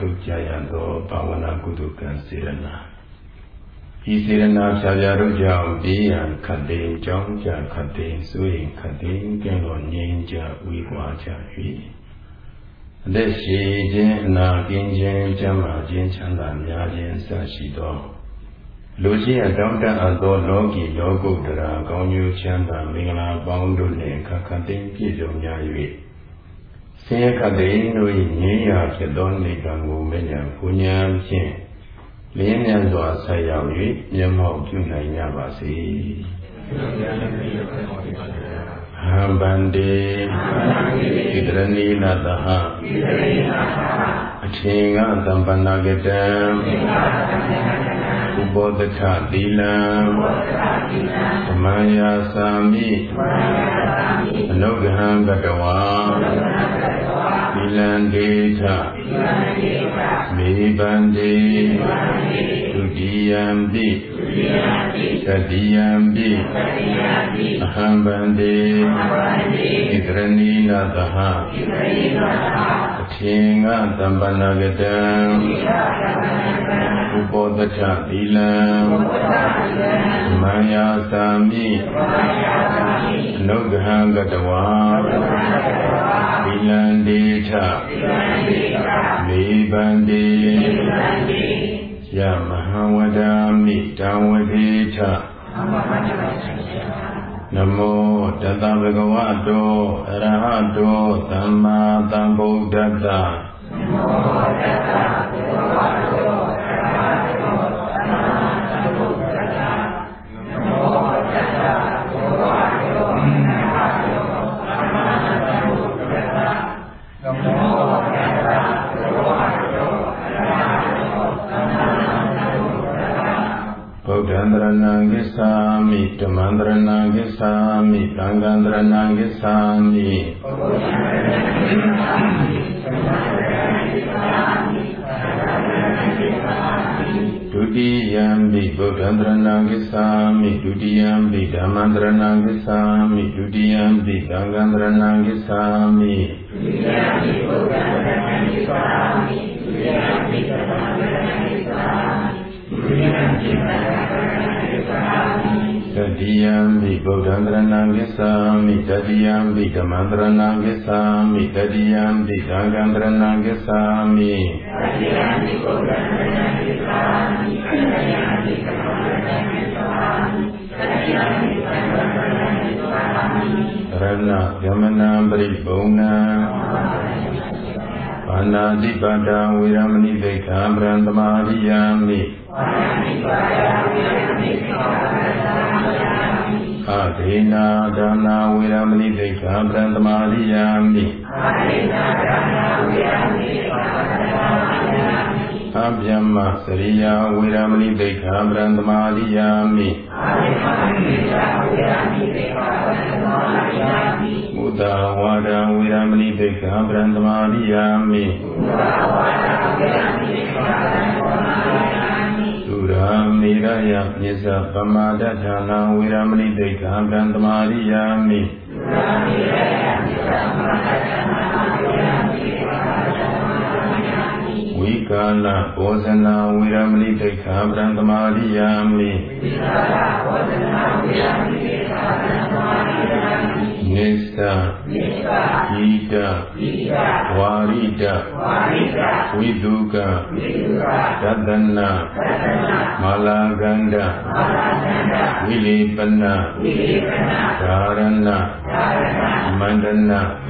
ထောက်ကြရသောဘာဝနာကုတုကံစေရနာဤစေရနာဖြာဖြာတို့ကြောင့်ဘေးရန်ခတ်သိမ်းကြောင်းကြခတ်သိမ်းစိုးရင်ခတ်သိမ်းကင်းတော်ငြိမ်းကြဝေကွာကြ၍အသက်ရှိခြင်းအနာကင်းခြင်းကျမ်းမာခြင်းချမ်းသာများခြင်းစရှိသောလူချင်းအတောင်းတအပ်သောလောကီလောကုတ္တရာကောင်းကျိုးချမ်းသာမင်္ဂလာပေါင်းတို့နှင့်ခတ်ခတ်သိမ်းပြည့်စုံများ၍ ဆင်းရဲခတ်သိမ်းတို့၏ငြိမ်းရာဖြစ်သောနိဗ္ဗာန်ကိုမဉ္ဇဉ်ပူညာဖြင့်လင်းမြန်စွာဆက်ရောက်၍မျက်မှောက်ပြုနိုင်ကြပါစေဟံဗန္တိဣတရဏီနတဟအချိန်ကသမ္ပန္နကတံဥပောတထသီလံသမံယာသာမိအနုဂဟံကတဝါ သီလံဒေထမေဗန္တိဒုတိယံပိသတိယံပိအဟံဗန္တိဣတရဏီနသဟအချိန်ကသမ္ပန္နကတံဥပောတထသီလံမံယာသာမိအနုဂဟံကတဝါ သီလံဒေထမေဗန္တိယမဟံဝဒာမိတံဝတိထနမောတတဗဂဝတောအရဟတောသမ္မာသမ္ဗုဒ္ဓတ္တနမောတတဗဂဝတောအရဟတောသမ္မာသမ္ဗုဒ္ဓတ္တနမောတတဗဂဝတောအရဟတောသမ္မာသမ္ဗုဒ္ဓတ္တနမောတတဗဂဝတောအရဟတောသမ္မာသမ္ဗုဒ္ဓတ္တ ဗုဒ္ဓံတရဏံကိသာမိဓမ္မံတရဏံကိသာမိသံဃံတရဏံကိသာမိဒုတိယံပိဗုဒ္ဓံတရဏံကိသာမိဒုတိယံပိဓမ္မံတရဏံကိသာမိဒုတိယံပိသံဃံတရဏံကိသာမိဒုတိယံပိဗုဒ္ဓံတရဏံကိသာမိဒုတိယံပိဓမ္မံတရဏံကိသာမိဒု တိယံပိသံဃံတရဏံကိသာမိတတိယံပိဗုဒ္ဓံတရဏံကိသာမိတတိယံပိဓမ္မံတရဏံကိသာမိတတိယံပိသံဃံတရဏံကိသာမိတတိယံပိဗုဒ္ဓံတရဏံကိသာမိတတိယံပိဓမ္မံတရဏံကိသာမိတတိယံပိသံဃံတရဏံကိသာမိရဏဂမနံပရိပုံဏံဘာနာတိပတံဝေရမဏိဒိဋ္ဌံဗရံသမာရိယာမိဘာနာတိပတံဝေရမဏိဒိဋ္ဌံဗရံသမာရိယာမိ အဒေနာဒါနာဝေရမဏိဒိဋ္ဌံဗရံသမာရိယာမိအဒေနာဒါနာဝေရမဏိဒိဋ္ဌံဗရံသမာရိယာမိအဗျမ္မစရိယာဝေရမဏိဒိဋ္ဌံဗရံသမာရိယာမိအဗျမ္မစရိယာဝေရမဏိဒိဋ္ဌံဗရံသမာရိယာမိမုဒ္ဒဝါဒဝေရမဏိဒိဋ္ဌံဗရံသမာရိယာမိမုဒ္ဒဝါဒဝေရမဏိဒိဋ္ဌံဗ ယမြစ္ဆပမာဒဌာနဝေရမဏိဒိဋ္ဌံဗရံသမာရိယာမိသုရာမေရယမြစ္ဆပမာဒဌာနဝေရမဏိဒိဋ္ဌံဗရံသမာရိယာမိ ဝိကာလဘောဇနာဝေရမဏိဒိဋ္ဌံဗရံသမာရိယာမိဝိကာလဘောဇနာဝေရမဏိဒိဋ္ဌံဗရံသမာရိယာမိနေသစ္စာဂီတဂီတဝါရိတဝါရိတဝိတုကဝိတုကသတ္တနာသတ္တနာမာလာကန္တမာလာကန္တဝိလိပနဝိလိပနဓာရဏဓာရဏမန္တနာမန္တနာ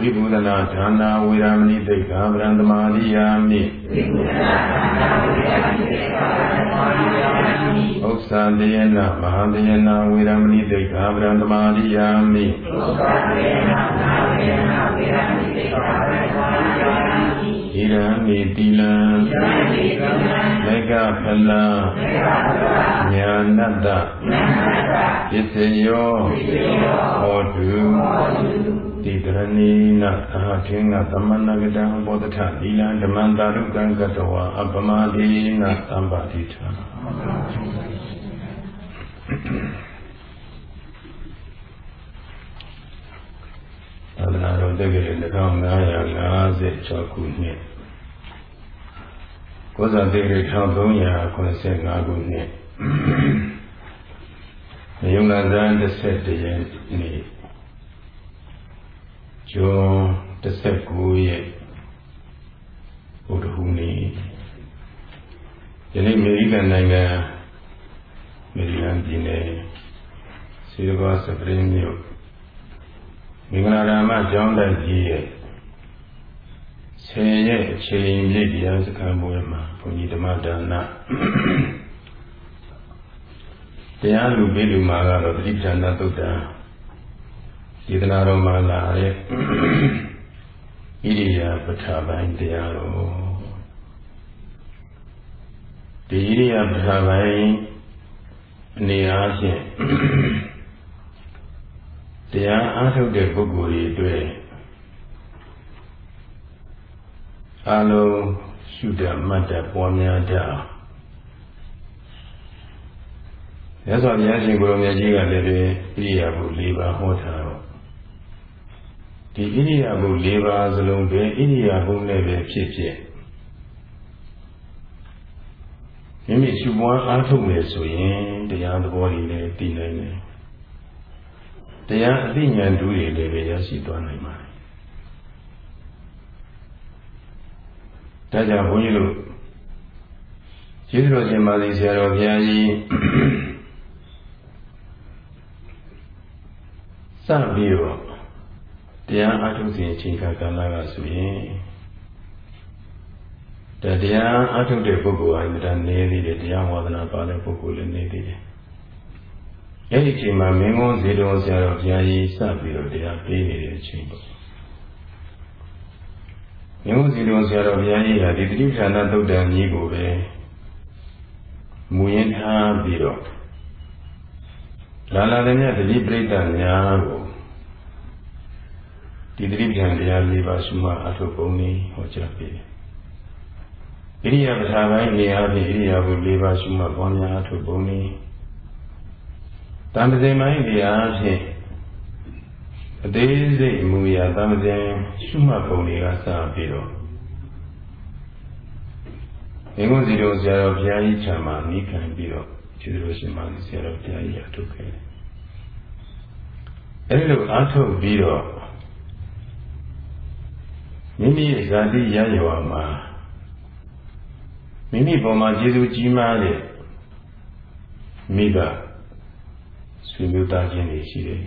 ဝိဘုဒနာဌာနာဝေရမဏိတိတ်္ခာဗရံသမာရိယာမိဝိဘုဒနာဌာနာဝေရမဏိတိတ်္ခာဗရံသမာရိယာမိဥစ္စာတယနာမဟာတယနာဝေရမဏိတိတ်္ခာဗရံသမာရိယာမိဥစ္စာတယနာမဟာတယနာဝေရမဏိတိတ်္ခာဗရံသမာရိယာမိဣရံမိတိလံမေကဖလံညာနတ္တပစ္စယောဟောတု တိတရဏီနာအာထေငသမဏဂတံဘောဓထသီလံဓမ္မန္တာရုကံကတဝါအပမတိနာသံပါတိထာသာသနာတော်တက္ကရာ1556ခုနှစ်ကိုဇာတိရ1385ခုနှစ်ယုံနာဇန်17ရက်နေ့ ဇွန်19ရက်ဘုဒ္ဓဟူးနေ့ယနေ့အမေရိကန်နိုင်ငံမေရီလန်းပြည်နယ်စီရဘာစပရင်းမြို့မင်္ဂလာရာမကျောင်းတိုက်ကြီးရဲ့ဆယ်ရက်အချိန်ပြည့်တရားစခန်းပွဲမှာဘုန်းကြီးဓမ္မဒါနတရားလူပေးလူမှာကတော့တိပ္ပဏသုတ်တံ ဒေသနာတော်မှာလာတဲ့ဣရိယာပဋ္ဌာပိုင်းတရားတော်ဒီဣရိယာပဋ္ဌာပိုင်းအနေအားဖြင့်တရားအားထုတ်တဲ့ပုဂ္ဂိုလ်တွေအတွက်အလုံးရှုတတ်မှတ်တတ်ပွားများတတ်အောင်မြတ်စွာဘုရားရှင်ကိုယ်တော်မြတ်ကြီးကလည်းဣရိယာပု၄ပါးဟောထားတော့ ဒီဣရိယာပု၄ပါးစလုံးပဲဣရိယာပုနဲ့ပဲဖြစ်ဖြစ်မိမိရှုပွားအားထုတ်မယ်ဆိုရင်တရားသဘောတွေလည်းသိနိုင်တယ်တရားအသိဉာဏ်တူတွေလည်းပဲရရှိသွားနိုင်ပါတယ်ဒါကြောင့်ဘုန်းကြီးတို့ကျေးဇူးတော်ရှင်ပါလိဆရာတော်ဘုရားကြီးစပြီးတော့ တရားအထုတ်စဉ်အချိန်ခါကာလကဆိုရင်တရားအထုတ်တဲ့ပုဂ္ဂိုလ်ဟာဒါနေသေးတယ်တရားဝါဒနာပါတဲ့ပုဂ္ဂိုလ်လည်းနေသေးတယ်အဲ့ဒီအချိန်မှာမင်းကုန်းဇေတော်ဆရာတော်ဘုရားကြီးစပြီးတော့တရားပေးနေတဲ့အချိန်ပေါ့မင်းကုန်းဇေတော်ဆရာတော်ဘုရားကြီးကဒီတိဋ္ဌာနသုတ်တံကြီးကိုပဲမူရင်းထားပြီးတော့လာလာတဲ့မြတ်တတိပရိသတ်များကို ဒီတိပ္ပံတရား၄ပါးရှိမှအထုပ်ပုံนี้ဟောကြားပေးတယ်။ဣရိယာပဌာပိုင်းနေရာဖြင့်ဣရိယာပု၄ပါးရှိမှပေါင်းများအထုပ်ပုံนี้တံပဇင်ပိုင်းနေရာဖြင့်အသေးစိတ်အမူအရာတံပဇင်ရှိမှပုံတွေကစပြီးတော့ငင်းကုန်စီတော်ဆရာတော်ဘုရားကြီးခြံမှာနိခံပြီးတော့ကျေးဇူးတော်ရှင်ပါဆရာတော်ဘုရားကြီးအထုတ်ခဲ့တယ်အဲဒီလိုအားထုတ်ပြီးတော့ မိမိရဲ့ဇာတိရရွာမှာမိမိပေါ်မှာကျေးဇူးကြီးမားတဲ့မိဘဆွေမျိုးသားချင်းတွေရှိတယ်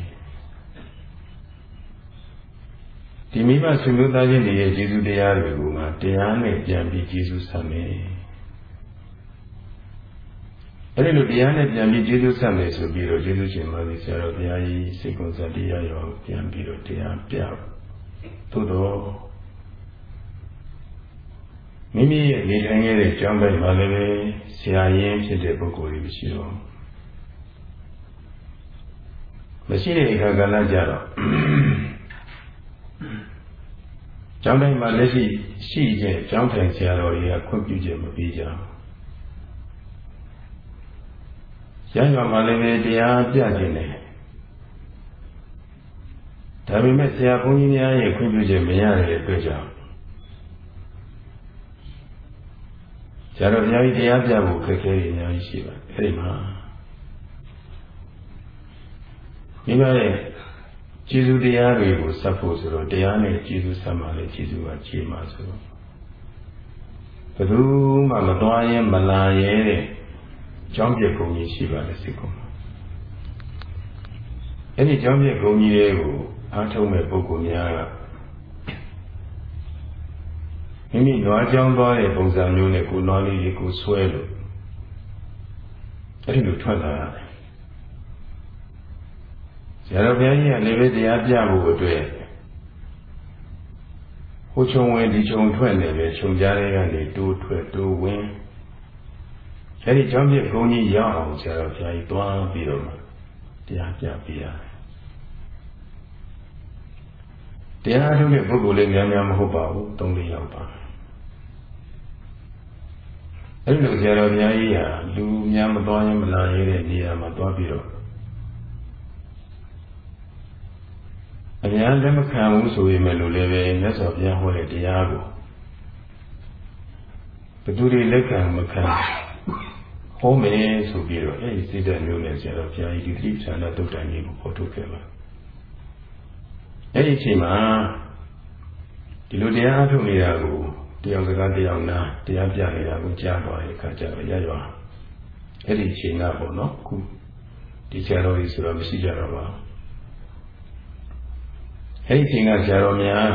ဒီမိဘဆွေမျိုးသားချင်းတွေရဲ့ကျေးဇူးတရားတွေကိုမှတရားနဲ့ပြန်ပြီးကျေးဇူးဆက်မယ်အဲ့ဒီလိုတရားနဲ့ပြန်ပြီးကျေးဇူးဆက်မယ်ဆိုပြီးတော့ကျေးဇူးရှင်ပါပြီဆရာတော်ဘုရားကြီးစိတ်ကုသတရားရောပြန်ပြီးတော့တရားပြသို့တော့ မိမိရဲ့နေထိုင်ခဲ့တဲ့ကျောင်းတိုင်းမှာလည်းပဲဆရာရင်းဖြစ်တဲ့ပုဂ္ဂိုလ်တွေရှိတော့မရှိတဲ့အခါကလည်းကြတော့ကျောင်းတိုင်းမှာလက်ရှိရှိတဲ့ကျောင်းထိုင်ဆရာတော်တွေကခွင့်ပြုချက်မပေးကြဘူးရရွာမှာလည်းပဲတရားပြခြင်းတယ်ဒါပေမဲ့ဆရာဘုန်းကြီးများရဲ့ခွင့်ပြုချက်မရတဲ့အတွက်ကြောင့် ဆရာတော်ဘုရားကြီးတရားပြဖို့ခက်ခဲနေအများကြီးရှိပါတယ်အဲဒီမှာမိဘရဲ့ကျေးဇူးတရားတွေကိုဆက်ဖို့ဆိုတော့တရားနဲ့ကျေးဇူးဆက်မှလည်းကျေးဇူးကခြေမှာဆိုတော့ဘယ်သူမှမသွားရင်မလာရဲတဲ့ကြောင်းပြကုန်ကြီးရှိပါလေစိတ်ကုန်အဲ့ဒီကြောင်းပြကုန်ကြီးတွေကိုအားထုတ်မဲ့ပုဂ္ဂိုလ်များက မိမိနွားကြောင်းသွားတဲ့ပုံစံမျိုးနဲ့ကိုနွားလေးတွေကိုဆွဲလို့အဲ့ဒီလိုထွက်လာရတယ်ဆရာတော်ဘုရားကြီးကလည်းပဲတရားပြဖို့အတွက်ဟိုခြုံဝင်ဒီခြုံထွက်နေပဲခြုံကြားတွေကနေတိုးထွက်တိုးဝင်အဲဒီကြောင့်ပြဘုန်းကြီးရောက်အောင်ဆရာတော်ဘုရားကြီးတွားပြီးတော့တရားပြပြရတယ်တရားထုတ်တဲ့ပုဂ္ဂိုလ်လေးများများမဟုတ်ပါဘူးသုံးလေးယောက်ပါ အဲ့လိုဆရာတော်ဘုရားကြီးဟာလူများမသွားရင်မလာရတဲ့နေရာမှာသွားပြီးတော့အများလက်မခံဘူးဆိုရင်လည်းလည်းပဲမြတ်စွာဘုရားဟောတဲ့တရားကိုဘသူတွေလက်ခံမခံဟောမယ်ဆိုပြီးတော့အဲဒီစိတ်ဓာတ်မျိုးနဲ့ဆရာတော်ဘုရားကြီးဒီတိပ္ပန္နတုတ်တန်ကြီးကိုဟောထုတ်ခဲ့ပါအဲဒီအချိန်မှာဒီလိုတရားအထုတ်နေတာကို တယောက်စကားတယောက်နာတရားပြနေတာကိုကြားတော်တဲ့အခါကျတော့ရရောအဲ့ဒီအချိန်ကပေါ့နော်ခုဒီဆရာတော်ကြီးဆိုတော့မရှိကြတော့ပါအဲ့ဒီအချိန်ကဆရာတော်များ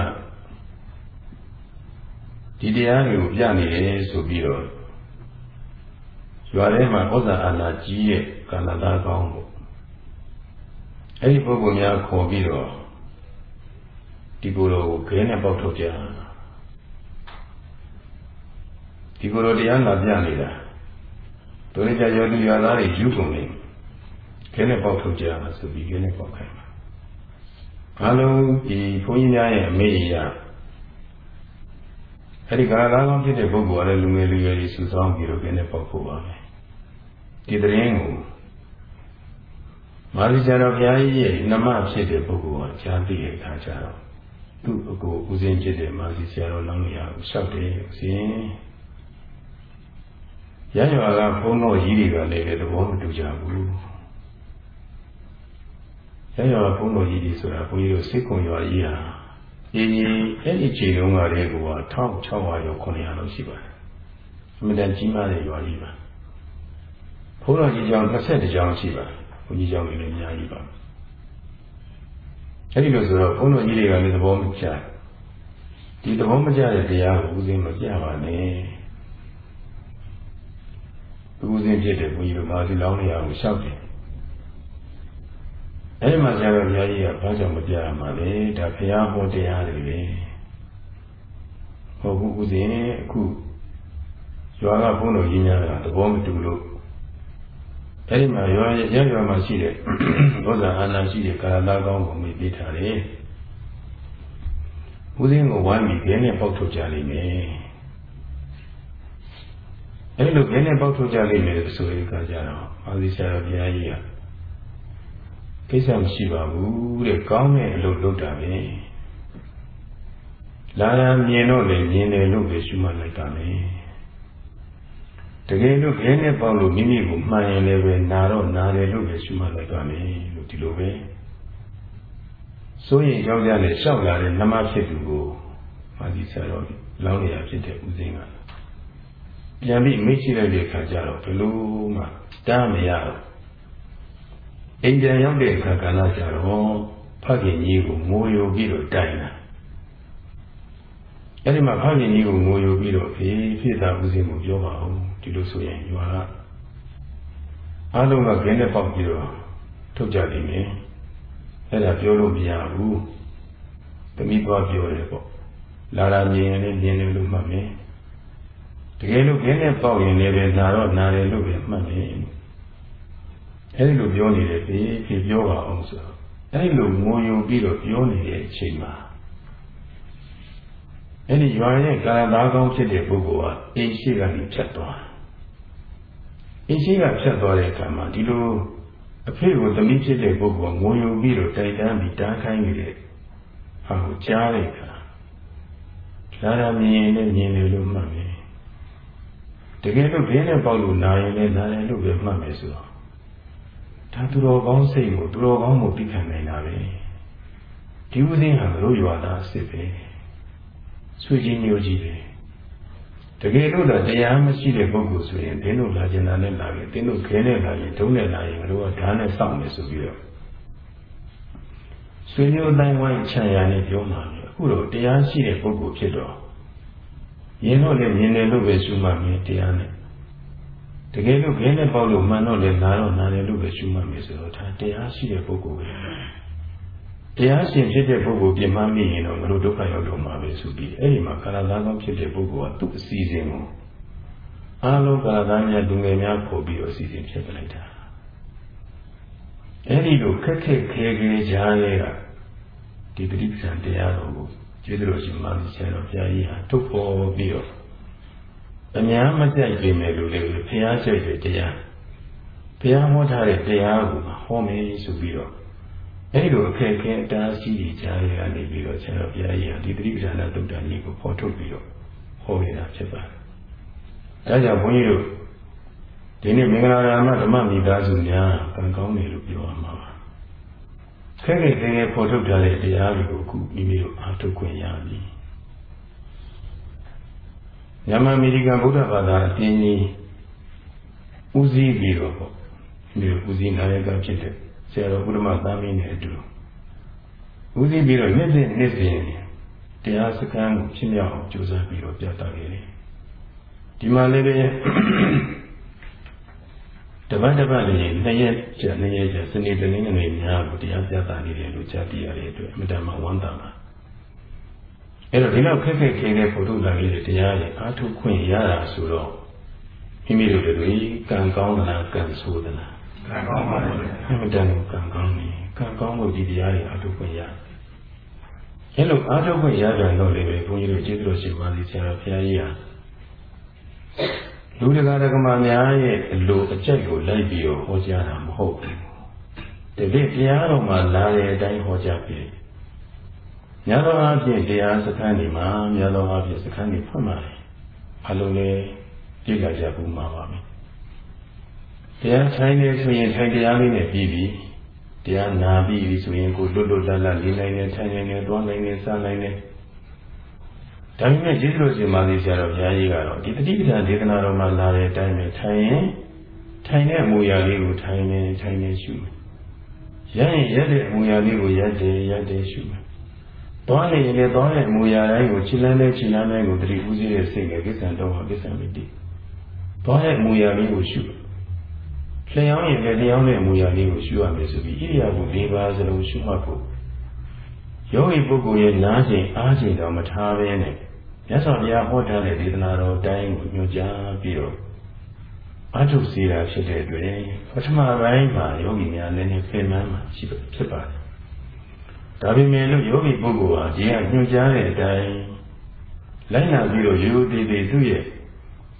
ဒီတရားတွေကိုပြနေတယ်ဆိုပြီးတော့ရွာထဲမှာဩဇာအာဏာကြီးရဲ့ကာလသားကောင်းပေါ့အဲ့ဒီပုဂ္ဂိုလ်များခေါ်ပြီးတော့ဒီကိုယ်တော်ကိုခဲနဲ့ပေါက်ထုတ်ကြ ဒီကိုယ်တော်တရားနာပြနေတာဒုရိကြယောတိရွာသားတွေယူကုန်နေခဲနဲ့ပေါက်ထုတ်ကြဆိုပြီးခဲနဲ့ပေါက်ခိုင်းပါအလုံးဒီဘုန်းကြီးများရဲ့အမေအရာအဲ့ဒီကာလကောင်းဖြစ်တဲ့ပုဂ္ဂိုလ်ကလည်းလူငယ်လူရွယ်ကြီးစုဆောင်းပြီးတော့ခဲနဲ့ပေါက်ဖို့ပါပဲဒီတရင်ကိုမာရိဇာတော်ဘုရားကြီးရဲ့နမဖြစ်တဲ့ပုဂ္ဂိုလ်ကကြားသိတဲ့အခါကျတော့သူ့အကိုဦးစင်းဖြစ်တဲ့မာစီဆရာတော်လောင်းရကိုလျှောက်တယ်ဦးစင်း ရရွာကဘုန်းတော်ကြီးတွေကလည်းသဘောမတူကြဘူးရရွာဘုန်းတော်ကြီးတွေဆိုတာဘုန်းကြီးတို့စိတ်ကုံရွာကြီးဟာအင်းကြီးအဲ့ဒီခြေလုံးကလေးက1600ရော900လောက်ရှိပါတယ်အမြဲတမ်းကြီးမားတဲ့ရွာကြီးပါဘုန်းတော်ကြီးကျောင်း20ကျောင်းရှိပါတယ်ဘုန်းကြီးကျောင်းတွေလည်းအများကြီးပါအဲ့ဒီလိုဆိုတော့ဘုန်းတော်ကြီးတွေကလည်းသဘောမကျဒီသဘောမကျတဲ့တရားကိုဦးစင်းမပြပါနဲ့ ဦးစင်းဖြစ်တဲ့ဘုန်းကြီးတို့မာစီလောင်းနေရကိုရှောက်တယ်အဲ့ဒီမှာဆရာတော်ဘုရားကြီးကဘာကြောင့်မပြရမှာလဲဒါဘုရားဟောတရားတွေပဲဟုတ်ဘူးဦးစင်းအခုရွာကဘုန်းတော်ကြီးများကသဘောမတူလို့အဲဒီမှာရွာရရွာမှာရှိတဲ့ဒေါဇာအာနာရှိတဲ့ကာလကောင်းကိုမေ့ပေးထားတယ်။ဦးစင်းကိုဝမ်းပြီးခင်းနဲ့ပေါက်ထုတ်ကြလိမ့်မယ်။ အဲဒီလိုခင်းနဲ့ပေါက်ထုတ်ကြလိမ့်မယ်ဆိုတဲ့အခါကျတော့အာဇီဆရာဘုရားကြီးကကိစ္စမရှိပါဘူးတဲ့ကောင်းတဲ့အလုပ်လုပ်တာပဲ။လာရမြင်တော့လေမြင်တယ်လို့ပဲရှုမှတ်လိုက်တာလေ။တကယ်လို့ခဲနဲ့ပေါက်လို့မိမိကိုမှန်ရင်လည်းပဲနာတော့နာတယ်လို့ပဲရှုမှတ်လိုက်ပါမယ်လို့ဒီလိုပဲစိုးရင်ကြောက်ကြနဲ့ရှောက်လာတဲ့နမဖြစ်သူကိုမာဇီဆရာတော်လောင်းရဖြစ်တဲ့ဦးစင်းက ပြန်ပြီးမိတ်ရှိလိုက်တဲ့အခါကျတော့ဘယ်လိုမှတားမရတော့အိမ်ပြန်ရောက်တဲ့အခါကလည်းကျတော့ဖခင်ကြီးကိုငိုယိုပြီးတော့တိုင်တာအဲ့ဒီမှာဖခင်ကြီးကိုငိုယိုပြီးတော့ဖေးဖြစ်တာဦးစင်းကိုပြောပါဦးဒီလိုဆိုရင်ရွာကအားလုံးကခင်းနဲ့ပေါက်ပြီးတော့ထုတ်ကြလိမ့်မယ်အဲ့ဒါပြောလို့မရဘူးတမိသွားပြောတယ်ပေါ့လာလာမြင်ရင်လည်းမြင်တယ်လို့မှတ်မယ် တကယ်လို့ခင်းနဲ့ပေါက်ရင်လည်းနာတော့နာတယ်လို့ပဲမှတ်မယ်အဲ့ဒီလိုပြောနေတယ်ဖေးဖေးပြောပါအောင်ဆိုအဲ့ဒီလိုငိုယုံပြီးတော့ပြောနေတဲ့အချိန်မှာအဲ့ဒီရွာရဲ့ကာလသားကောင်းဖြစ်တဲ့ပုဂ္ဂိုလ်ဟာအိမ်ရှိကနေဖြတ်သွားအိမ်ရှိကဖြတ်သွားတဲ့အခါမှာဒီလိုအဖေကိုသမီးဖြစ်တဲ့ပုဂ္ဂိုလ်ကငိုယုံပြီးတော့တိုက်တန်းပြီးတားခိုင်းနေတဲ့ဟာကိုကြားတဲ့အခါလာရမြင်နဲ့မြင်တယ်လို့မှတ်မယ် တကယ်လို့ဘင်းနဲ့ပေါက်လို့နာရင်လည်းနာတယ်လို့ပဲမှတ်မယ်ဆိုတော့ဒါသူတော်ကောင်းစိတ်ကိုသူတော်ကောင်းကိုသိခံနိုင်တာပဲဒီဥစဉ်ဟာဘလို့ရွာသားအစ်စ်ပဲဆွေကြီးမျိုးကြီးပဲတကယ်လို့တော့တရားမရှိတဲ့ပုဂ္ဂိုလ်ဆိုရင်တင်းတို့လာကျင်တာနဲ့လာရင်တင်းတို့ခဲနဲ့လာရင်ဒုံးနဲ့လာရင်တို့ကဓာတ်နဲ့စောင့်နေဆိုပြီးတော့ဆွေမျိုးတိုင်းဝိုင်းခြံရနဲ့ပြောမှတယ်အခုတော့တရားရှိတဲ့ပုဂ္ဂိုလ်ဖြစ်တော့ ရင်တော့လည်းမြင်တယ်လို့ပဲရှုမှတ်မယ်တရားနဲ့တကယ်လို့ခဲနဲ့ပေါက်လို့မှန်တော့လည်းနားတော့နားတယ်လို့ပဲရှုမှတ်မယ်ဆိုတော့ဒါတရားရှိတဲ့ပုဂ္ဂိုလ်ပဲတရားရှင်ဖြစ်တဲ့ပုဂ္ဂိုလ်ပြင်မမိရင်တော့မလို့ဒုက္ခရောက်တော့မှာပဲဆိုပြီးအဲ့ဒီမှာကာလသားကောင်းဖြစ်တဲ့ပုဂ္ဂိုလ်ကသူ့အစီအစဉ်ကိုအားလုံးကာလသားများလူငယ်များပို့ပြီးတော့အစီအစဉ်ဖြစ်ပလိုက်တာအဲ့ဒီလိုခက်ခက်ခဲခဲကြားရဲကဒီတိပ္ပံတရားတော်ကို ကျေးဇူးတော်ရှင်မာသီဆရာတော်ဘုရားကြီးဟာထုတ်ဖော်ပြီးတော့အများမကြိုက်ပေမဲ့လို့လေဘုရားရှိတဲ့တရားဘုရားဟောထားတဲ့တရားကိုဟောမယ်ဆိုပြီးတော့အဲဒီလိုအခက်အခဲအတားအဆီးတွေကြားရကနေပြီးတော့ဆရာတော်ဘုရားကြီးဟာဒီတိပ္ပံသုတ်တန်ကြီးကိုဖော်ထုတ်ပြီးတော့ဟောနေတာဖြစ်ပါတယ်။ဒါကြောင့်ဘုန်းကြီးတို့ဒီနေ့မင်္ဂလာရာမဓမ္မမိသားစုများကံကောင်းတယ်လို့ပြောရမှာပါ။ ခဲခဲခဲခဲဖော်ထုတ်ထားတဲ့တရားတွေကိုအခုမိမိတို့အားထုတ်ခွင့်ရပြီ။ညမအမေရိကန်ဗုဒ္ဓဘာသာအတင်းကြီးဦးစီးပြီးတော့ပေါ့ဒီဦးစီးနာယကဖြစ်တဲ့ဆရာတော်ဘုရားမသားမင်းနဲ့အတူဦးစီးပြီးတော့နေ့စဉ်နေ့စဉ်တရားစခန်းကိုဖြစ်မြောက်အောင်ကြိုးစားပြီးတော့ပြသခဲ့တယ်။ဒီမှာလည်းပဲ တပတ်တပတ်လေးနှစ်ရက်ကျနှစ်ရက်ကျစနေတနင်္ဂနွေများကိုတရားပြသနေတယ်လို့ကြားသိရတဲ့အတွက်အမြဲတမ်းဝမ်းသာပါအဲ့တော့ဒီလောက်ခက်ခက်ခဲခဲဘုဒ္ဓလာလေးတရားရဲ့အာထုခွင့်ရတာဆိုတော့မိမိတို့တွေကံကောင်းသလားကံဆိုးသလားကံကောင်းပါလေအမြဲတမ်းကံကောင်းနေကံကောင်းလို့ဒီတရားတွေအာထုခွင့်ရအဲ့လိုအာထုခွင့်ရကြတော့လေဘုန်းကြီးတို့ကျေးဇူးတော်ရှင်ပါလိဆရာဘုရားကြီးဟာ လူတကာတက္ကမများရဲ့အလိုအကျက်ကိုလိုက်ပြီးတော့ဟောကြားတာမဟုတ်ဘူး။တပည့်တရားတော်မှာလာတဲ့အတိုင်းဟောကြားပြီးညသောအားဖြင့်တရားစခန်းတွေမှာညသောအားဖြင့်စခန်းတွေဖွင့်ပါတယ်။အလုံးလေးကြည့်ကြကြဘူးမှာပါမယ်။တရားဆိုင်နေဆိုရင်ထိုင်တရားလေးနဲ့ပြီးပြီ။တရားနာပြီးပြီဆိုရင်ကိုလွတ်လွတ်လပ်လပ်နေနိုင်တယ်ထိုင်နိုင်တယ်သွားနိုင်တယ်စားနိုင်တယ် ဒါပေမဲ့ကျေးဇူးတော်ရှင်မာသီဆရာတော်ဘုရားကြီးကတော့ဒီတတိပဌာန်ဒေသနာတော်မှာလာတဲ့အတိုင်းပဲထိုင်ရင်ထိုင်တဲ့အမူအရာလေးကိုထိုင်နေထိုင်နေရှုမယ်။ရရင်ရက်တဲ့အမူအရာလေးကိုရက်တယ်ရက်တယ်ရှုမယ်။သွားနေရင်လည်းသွားတဲ့အမူအရာတိုင်းကိုခြေလမ်းနဲ့ခြေလမ်းတိုင်းကိုတတိဥစည်းတဲ့စိတ်နဲ့ကိစ္စတော်ဟာကိစ္စမတိ။သွားတဲ့အမူအရာလေးကိုရှု။လျှောင်းရင်လည်းလျှောင်းတဲ့အမူအရာလေးကိုရှုရမယ်ဆိုပြီးဣရိယာပု၄ပါးစလုံးရှုမှတ်ဖို့ယောဂီပုဂ္ဂိုလ်ရဲ့နားချိန်အားချိန်တော့မထားဘဲနဲ့ မြတ်စွာဘုရားဟောထားတဲ့ဒေသနာတော်တိုင်းကိုညွှန်ကြားပြီးတော့အထုစီတာဖြစ်တဲ့အတွက်ပထမပိုင်းမှာယောဂီများလည်းနည်းပြင်မှန်းမှာရှိဖြစ်ပါတယ်။ဒါပေမဲ့လို့ယောဂီပုဂ္ဂိုလ်ဟာဒီကညွှန်ကြားတဲ့အတိုင်းလိုက်နာပြီးတော့ရိုးသေးသေးသူ့ရဲ့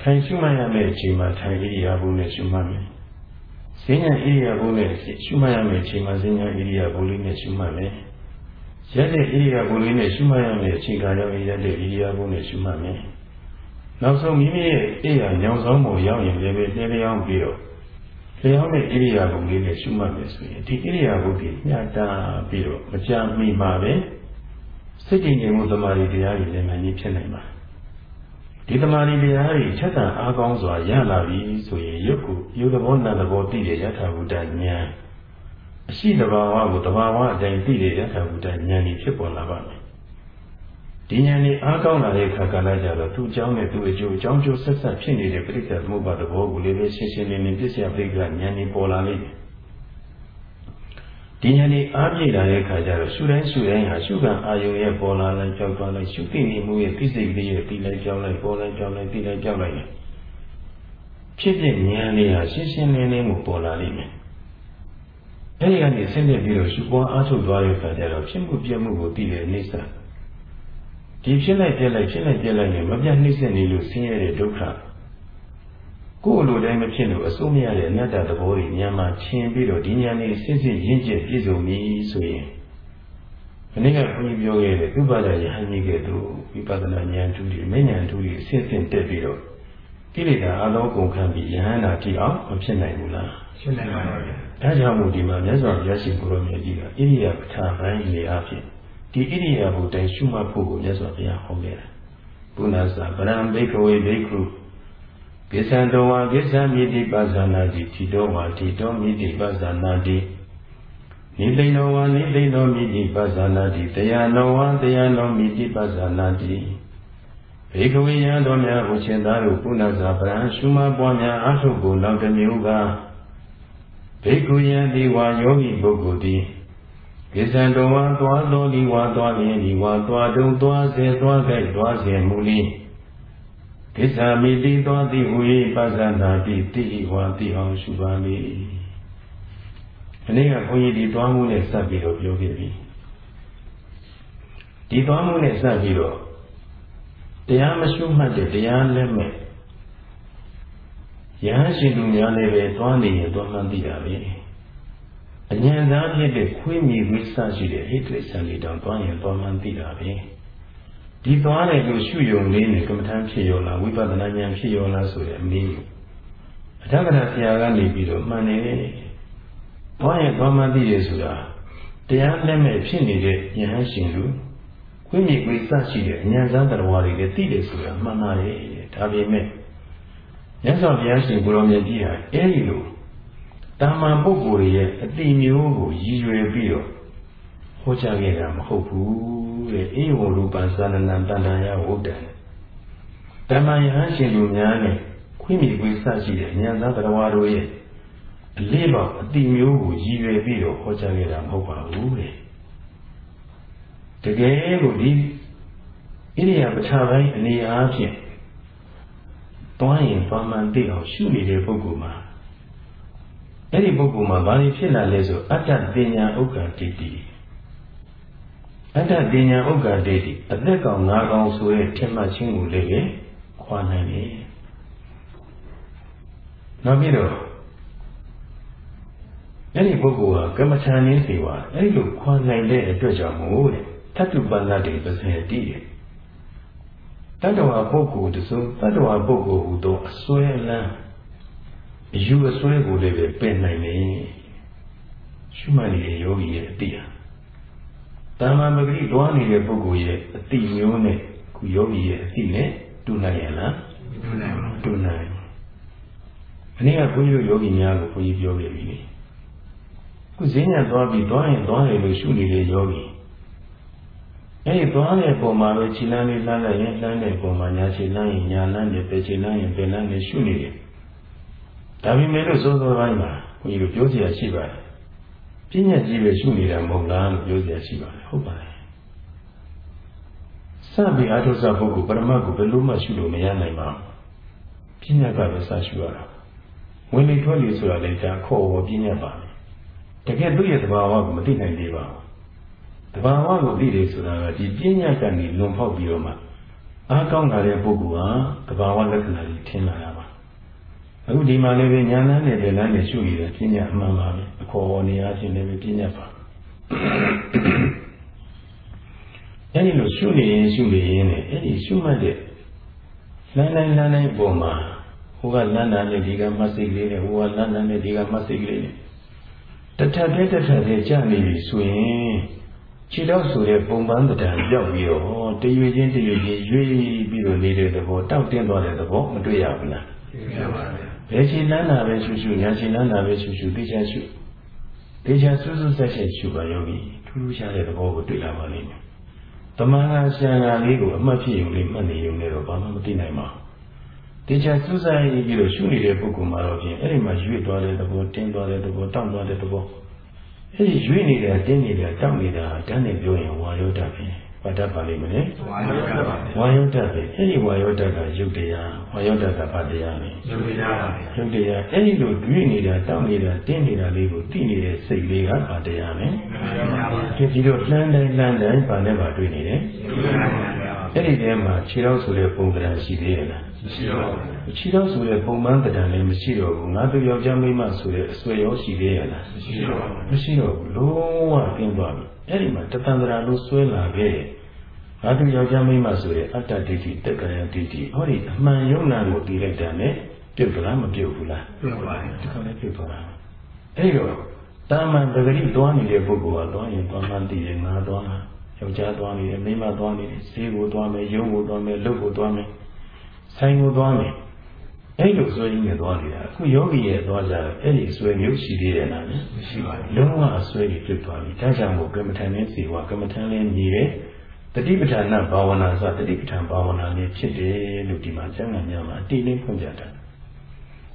ထိုင်ရှုမှတ်ရမယ့်အချိန်မှာထိုင်ဣရိယာပုနဲ့ရှုမှတ်မယ်။ဈဉ္ညာဣရိယာပုနဲ့ရှုမှတ်ရမယ့်အချိန်မှာဈဉ္ညာဣရိယာပုလေးနဲ့ရှုမှတ်မယ်။ ရက်တဲ့ဣရိယာပုလေးနဲ့ရှုမှတ်ရမယ်အချိန်ခါရောက်ရက်တဲ့ဣရိယာပုနဲ့ရှုမှတ်မယ်။နောက်ဆုံးမိမိရဲ့အိယာညောင်ဆောင်ပုံရောက်ရင်လည်းပဲတဲလျောင်းပြီးတော့လျောင်းတဲ့ဣရိယာပုလေးနဲ့ရှုမှတ်မယ်ဆိုရင်ဒီဣရိယာပုကြီးညှတာပြီးတော့မကြမီမှာပဲစိတ်တည်ငြိမ်မှုသမာဓိတရားတွေလည်းမှန်ကြီးဖြစ်နိုင်ပါဒီသမာဓိတရားတွေချက်တန်အားကောင်းစွာရလာပြီဆိုရင်ရုပ်ကိုယုတ်သဘောနာသဘောသိတဲ့ယထာဘုဒ္ဓဉာဏ် အရှိတဘာဝကိုတဘာဝအတိုင်းသိတဲ့ယထာဘုဒ္ဓဉာဏ်ကြီးဖြစ်ပေါ်လာပါမယ်ဒီဉာဏ်ကြီးအားကောင်းလာတဲ့အခါကလည်းကြတော့သူ့အကြောင်းနဲ့သူ့အကျိုးအကြောင်းကျိုးဆက်ဆက်ဖြစ်နေတဲ့ပြိဿသမုပ္ပါသဘောကိုလည်းပဲရှင်းရှင်းလင်းလင်းပြည့်စုံပြိဿဉာဏ်ကြီးပေါ်လာလိမ့်မယ်ဒီဉာဏ်ကြီးအားပြည့်လာတဲ့အခါကျတော့ရှုတိုင်းရှုတိုင်းဟာရှုခံအာယုံရဲ့ပေါ်လာလိုက်ကြောက်သွားလိုက်ရှုသိနေမှုရဲ့သိစိတ်ကလေးရဲ့သိလိုက်ကြောက်လိုက်ပေါ်လိုက်ကြောက်လိုက်သိလိုက်ကြောက်လိုက်ဖြစ်ဖြစ်ဉာဏ်လေးဟာရှင်းရှင်းလင်းလင်းကိုပေါ်လာလိမ့်မယ် အဲဒီကနေဆင်းနေပြီးတော့ရှုပွားအားထုတ်သွားတဲ့အခါကျတော့ဖြစ်မှုပြမှုကိုသိတဲ့အိသဒီဖြစ်လိုက်ပြက်လိုက်ဖြစ်လိုက်ပြက်လိုက်နဲ့မပြတ်နှိမ့်ဆက်နေလို့ဆင်းရဲတဲ့ဒုက္ခကိုယ်လိုတိုင်းမဖြစ်လို့အစိုးမရတဲ့အနတ္တသဘောတွေဉာဏ်မှာရှင်းပြီးတော့ဒီဉာဏ်လေးစစ်စစ်ရင့်ကျက်ပြည့်စုံပြီဆိုရင်မနေ့ကဘုန်းကြီးပြောခဲ့တဲ့ဥပါဒယဟန်ကြီးကဲ့သို့ဝိပဿနာဉာဏ်တူတွေမဉာဏ်တူတွေအစစ်စစ်တက်ပြီးတော့ကိလေသာအလုံးကုန်ခံပြီးယဟန္တာကြည့်အောင်မဖြစ်နိုင်ဘူးလားဖြစ်နိုင်ပါဘူး ဒါကြောင့်မို့ဒီမှာမြတ်စွာဘုရားရှင်ကိုရောမြတ်ကြီးကဣရိယာပဋ္ဌာန်ပိုင်းနေအဖြစ်ဒီဣရိယာပုတိုင်းရှုမှတ်ဖို့ကိုမြတ်စွာဘုရားဟောခဲ့တာပုဏ္ဏစာပရံဘိကဝေဘိက္ခုကိသံတော်ဝါကိသံမိတိပဇာနာတိတိတော်ဝါတိတော်မိတိပဇာနာတိနိသိဏောဝါနိသိဏောမိတိပဇာနာတိတရားနောဝါတရားနောမိတိပဇာနာတိဘေကဝေယံတော်များကိုရှင်သားတို့ပုဏ္ဏစာပရံရှုမပွားများအထုကိုနောက်တစ်မျိုးက ဘေကုယံဒီဝါယောဂီပုဂ္ဂိုလ်သည်ကိစ္စံတော်ဝါသွားတော်ဒီဝါသွားလျင်ဒီဝါသွားတုံသွားစေသွားကြိုက်သွားစေမူလီကိစ္စမိတိသွားသည်ဟူ၏ပဇာနာတိတိဝါတိအောင်ရှုပါမည်။ဒီနေ့ကဘုန်းကြီးဒီသွားမှုနဲ့စပ်ပြီးတော့ပြောခဲ့ပြီ။ဒီသွားမှုနဲ့စပ်ပြီးတော့တရားမရှုမှတ်တဲ့တရားလက်မဲ့ ရဟန်းရှင်သူများလည်းပဲသွားနေရင်သွားမှန်းသိတာပဲအញ្ញံသားဖြစ်တဲ့ခွေးမြေခွေးစရှိတဲ့ဣတိဆန်လေးတောင်သွားရင်သွားမှန်းသိတာပဲဒီသွားတယ်လို့ရှုယုံလေးနဲ့ကမ္မထမ်းဖြစ်ရောလားဝိပဿနာဉာဏ်ဖြစ်ရောလားဆိုတဲ့အမေးအထက်ကရာဆရာကနေပြီးတော့မှန်နေတယ်သွားရင်သွားမှန်းသိတယ်ဆိုတာတရားလက်မဲ့ဖြစ်နေတဲ့ယဟန်ရှင်လူခွင့်မြေခွေစရှိတဲ့အញ្ញံသားတရားတွေလည်းသိတယ်ဆိုတာမှန်ပါတယ်ဒါပေမဲ့ မြတ်စွာဘုရားရှင်ကိုရောမြတ်ကြီးဟာအဲဒီလိုတာမန်ပုဂ္ဂိုလ်ရဲ့အတိမျိုးကိုရည်ရွယ်ပြီးတော့ဟောကြားခဲ့တာမဟုတ်ဘူးတဲ့အေဝရူပသနနံတဏ္ဍာယဝုဒ္ဒံဓမ္မယဟန်ရှင်လူများနဲ့ခွင့်မြေခွေစရှိတဲ့ဉာဏ်သားတရားတို့ရဲ့အလေးပေါအတိမျိုးကိုရည်ရွယ်ပြီးတော့ဟောကြားခဲ့တာမဟုတ်ပါဘူးတဲ့တကယ်ကိုဒီဣရိယာပဋ္ဌာပိုင်းအနေအားဖြင့် သွားရင်သွားမှန်သိအောင်ရှုနေတဲ့ပုဂ္ဂိုလ်မှာအဲ့ဒီပုဂ္ဂိုလ်မှာဘာတွေဖြစ်လာလဲဆိုအတ္တပညာဥက္ကဋိတိအတ္တပညာဥက္ကဋိတိအသက်ကောင်ငါးကောင်ဆိုတဲ့ထင်မှတ်ခြင်းကိုလည်းပဲခွာနိုင်တယ်နောက်ပြီးတော့အဲ့ဒီပုဂ္ဂိုလ်ဟာကမ္မထာနည်းစီဝါအဲ့ဒီလိုခွာနိုင်တဲ့အတွက်ကြောင့်မို့တဲ့သတ္တုပန္နတိပစေတိတဲ့ တတ္တဝါပုဂ္ဂိုလ်တစုံတတ္တဝါပုဂ္ဂိုလ်ဟူသောအစွဲလန်းအယူအစွဲကိုလည်းပဲပယ်နိုင်တယ်ရှုမှတ်နေတဲ့ယောဂီရဲ့အတိဟာတမ္မာပဂရိတွားနေတဲ့ပုဂ္ဂိုလ်ရဲ့အတိမျိုးနဲ့ခုယောဂီရဲ့အတိနဲ့တူနိုင်ရလားတူနိုင်ပါတူနိုင်အနည်းကဘုန်းကြီးတို့ယောဂီများကိုဘုန်းကြီးပြောခဲ့ပြီခုဈဉ္ညာသွားပြီးတွားရင်တွားတယ်လို့ရှုနေတဲ့ယောဂီ အဲဒီသွားတဲ့ပုံမှာပဲခြေလမ်းလေးလှမ်းလိုက်ရင်လှမ်းတဲ့ပုံမှာညာခြေလမ်းရင်ညာလမ်းနဲ့ပဲခြေလမ်းရင်ပဲလမ်းနဲ့ရှုနေတယ်။ဒါပေမဲ့လို့စိုးစိုးပိုင်းမှာဘုန်းကြီးတို့ပြောစရာရှိပါတယ်။ပြဉ္ညာကြီးပဲရှုနေတာမဟုတ်လားလို့ပြောစရာရှိပါတယ်ဟုတ်ပါတယ်။စပြီးအာထုစပုဂ္ဂိုလ်ပရမတ်ကိုဘယ်လိုမှရှုလို့မရနိုင်ပါဘူး။ပြဉ္ညာကပဲစရှုရတာ။ဝင်လေထွက်လေဆိုတာလည်းဒါခေါ်ဝပြဉ္ညာပါပဲ။တကယ်သူ့ရဲ့သဘာဝကိုမသိနိုင်သေးပါဘူး တဘာဝကိုသိတယ်ဆိုတာကဒီပညာကနေလွန်ဖောက်ပြီးတော့မှအားကောင်းလာတဲ့ပုဂ္ဂိုလ်ဟာတဘာဝလက္ခဏာကြီးထင်လာရပါအခုဒီမှာလည်းပဲညာလန်းနဲ့တယ်လန်းနဲ့ရှုရတဲ့ပညာအမှန်ပါပဲအခေါ်ဝေါ်နေအားဖြင့်လည်းပညာပါအဲဒီလိုရှုနေရင်ရှုနေရင်နဲ့အဲဒီရှုမှတ်တဲ့လန်းတိုင်းလန်းတိုင်းပုံမှာဟိုကလန်းတာနဲ့ဒီကမှတ်စိတ်လေးနဲ့ဟိုကလန်းတာနဲ့ဒီကမှတ်စိတ်လေးနဲ့တထက်တဲ့တထက်တဲ့ကြာနေပြီဆိုရင် ခြေတော့ဆိုတဲ့ပုံပန်းတံပြောက်ပြီးတော့တရွေချင်းတရွေချင်းရွေ့ပြီးတော့နေတဲ့သဘောတောက်တင်းသွားတဲ့သဘောမတွေ့ရဘူးလားတွေ့ရပါဘူးဘယ်ခြေလန်းတာပဲရှုရှုညာခြေလန်းတာပဲရှုရှုသိချင်ရှုသိချင်စူးစူးဆက်ဆက်ရှုပါယောဂီထူးထူးခြားတဲ့သဘောကိုတွေ့ရပါလိမ့်မယ်တမန်ကဆံဃာလေးကိုအမှတ်ဖြစ်ရုံလေးမှတ်နေရုံနဲ့တော့ဘာမှမသိနိုင်ပါဘူးတေချာစူးစိုက်ပြီးတော့ရှုနေတဲ့ပုဂ္ဂိုလ်မှာတော့ဖြင့်အဲ့ဒီမှာရွေ့သွားတဲ့သဘောတင်းသွားတဲ့သဘောတောင့်သွားတဲ့သဘော အဲဒီရွေးနေတာတင်းနေတာတောက်နေတာတန်းနေပြောရင်ဝါယောဓာတ်ပဲဘာဓာတ်ပါလိမ့်မလဲဝါယောဓာတ်ပါဝါယောဓာတ်ပဲအဲဒီဝါယောဓာတ်ကယုတ်တရားဝါယောဓာတ်ကဘာတရားလဲယုတ်တရားပါယုတ်တရားအဲဒီလိုရွေးနေတာတောက်နေတာတင်းနေတာလေးကိုသိနေတဲ့စိတ်လေးကဘာတရားလဲဒီဒီလိုလှမ်းတိုင်းလှမ်းတိုင်းဘာနဲ့ပါတွေ့နေတယ်အဲ့ဒီထဲမှာခြေတော်ဆိုတဲ့ပုံကံရှိသေးရဲ့လား မရှိတော့ဘူးခြေတော်ဆိုတဲ့ပုံမှန်ကံလည်းမရှိတော့ဘူးငါတို့ယောက်ျားမိန်းမဆိုတဲ့အဆွေရောရှိသေးရဲ့လားမရှိတော့ဘူးမရှိတော့ဘူးလုံးဝကျင်းသွားပြီအဲ့ဒီမှာတသန္တရာလို့ဆွဲလာခဲ့ငါတို့ယောက်ျားမိန်းမဆိုတဲ့အတ္တဒိဋ္ဌိတက္ကရာဒိဋ္ဌိဟောဒီအမှန်ယုံနာကိုသိလိုက်တာနဲ့ပြုတ်ကလားမပြုတ်ဘူးလားပြုတ်ပါတယ်ဒီကောင်လည်းပြုတ်သွားတာအဲ့တော့တာမန်ပဂရိသွားနေတဲ့ပုဂ္ဂိုလ်ကသွားရင်သွားမှသိတယ်ငါသွားယောက်ျားသွားနေတယ်မိန်းမသွားနေတယ်ဈေးကိုသွားမယ်ရုံးကိုသွားမယ်လုပ်ကိုသွားမယ် ဆိုင်ကိုသွားမယ်အဲ့လိုဆွဲရင်းနဲ့သွားနေတာအခုယောဂီရဲ့သွားကြတယ်အဲ့ဒီဆွဲမျိုးရှိသေးတယ်လားမရှိပါဘူးလုံးဝအဆွဲကြီးပြတ်သွားပြီဒါကြောင့်မို့ကမ္မထန်နဲ့စီဝါကမ္မထန်လည်းညီတယ်တတိပဋ္ဌာန်ဘာဝနာဆိုတတိပဋ္ဌာန်ဘာဝနာလေးဖြစ်တယ်လို့ဒီမှာကျမ်းဂန်များမှာအတိအလင်းဖွင့်ပြတာဒါ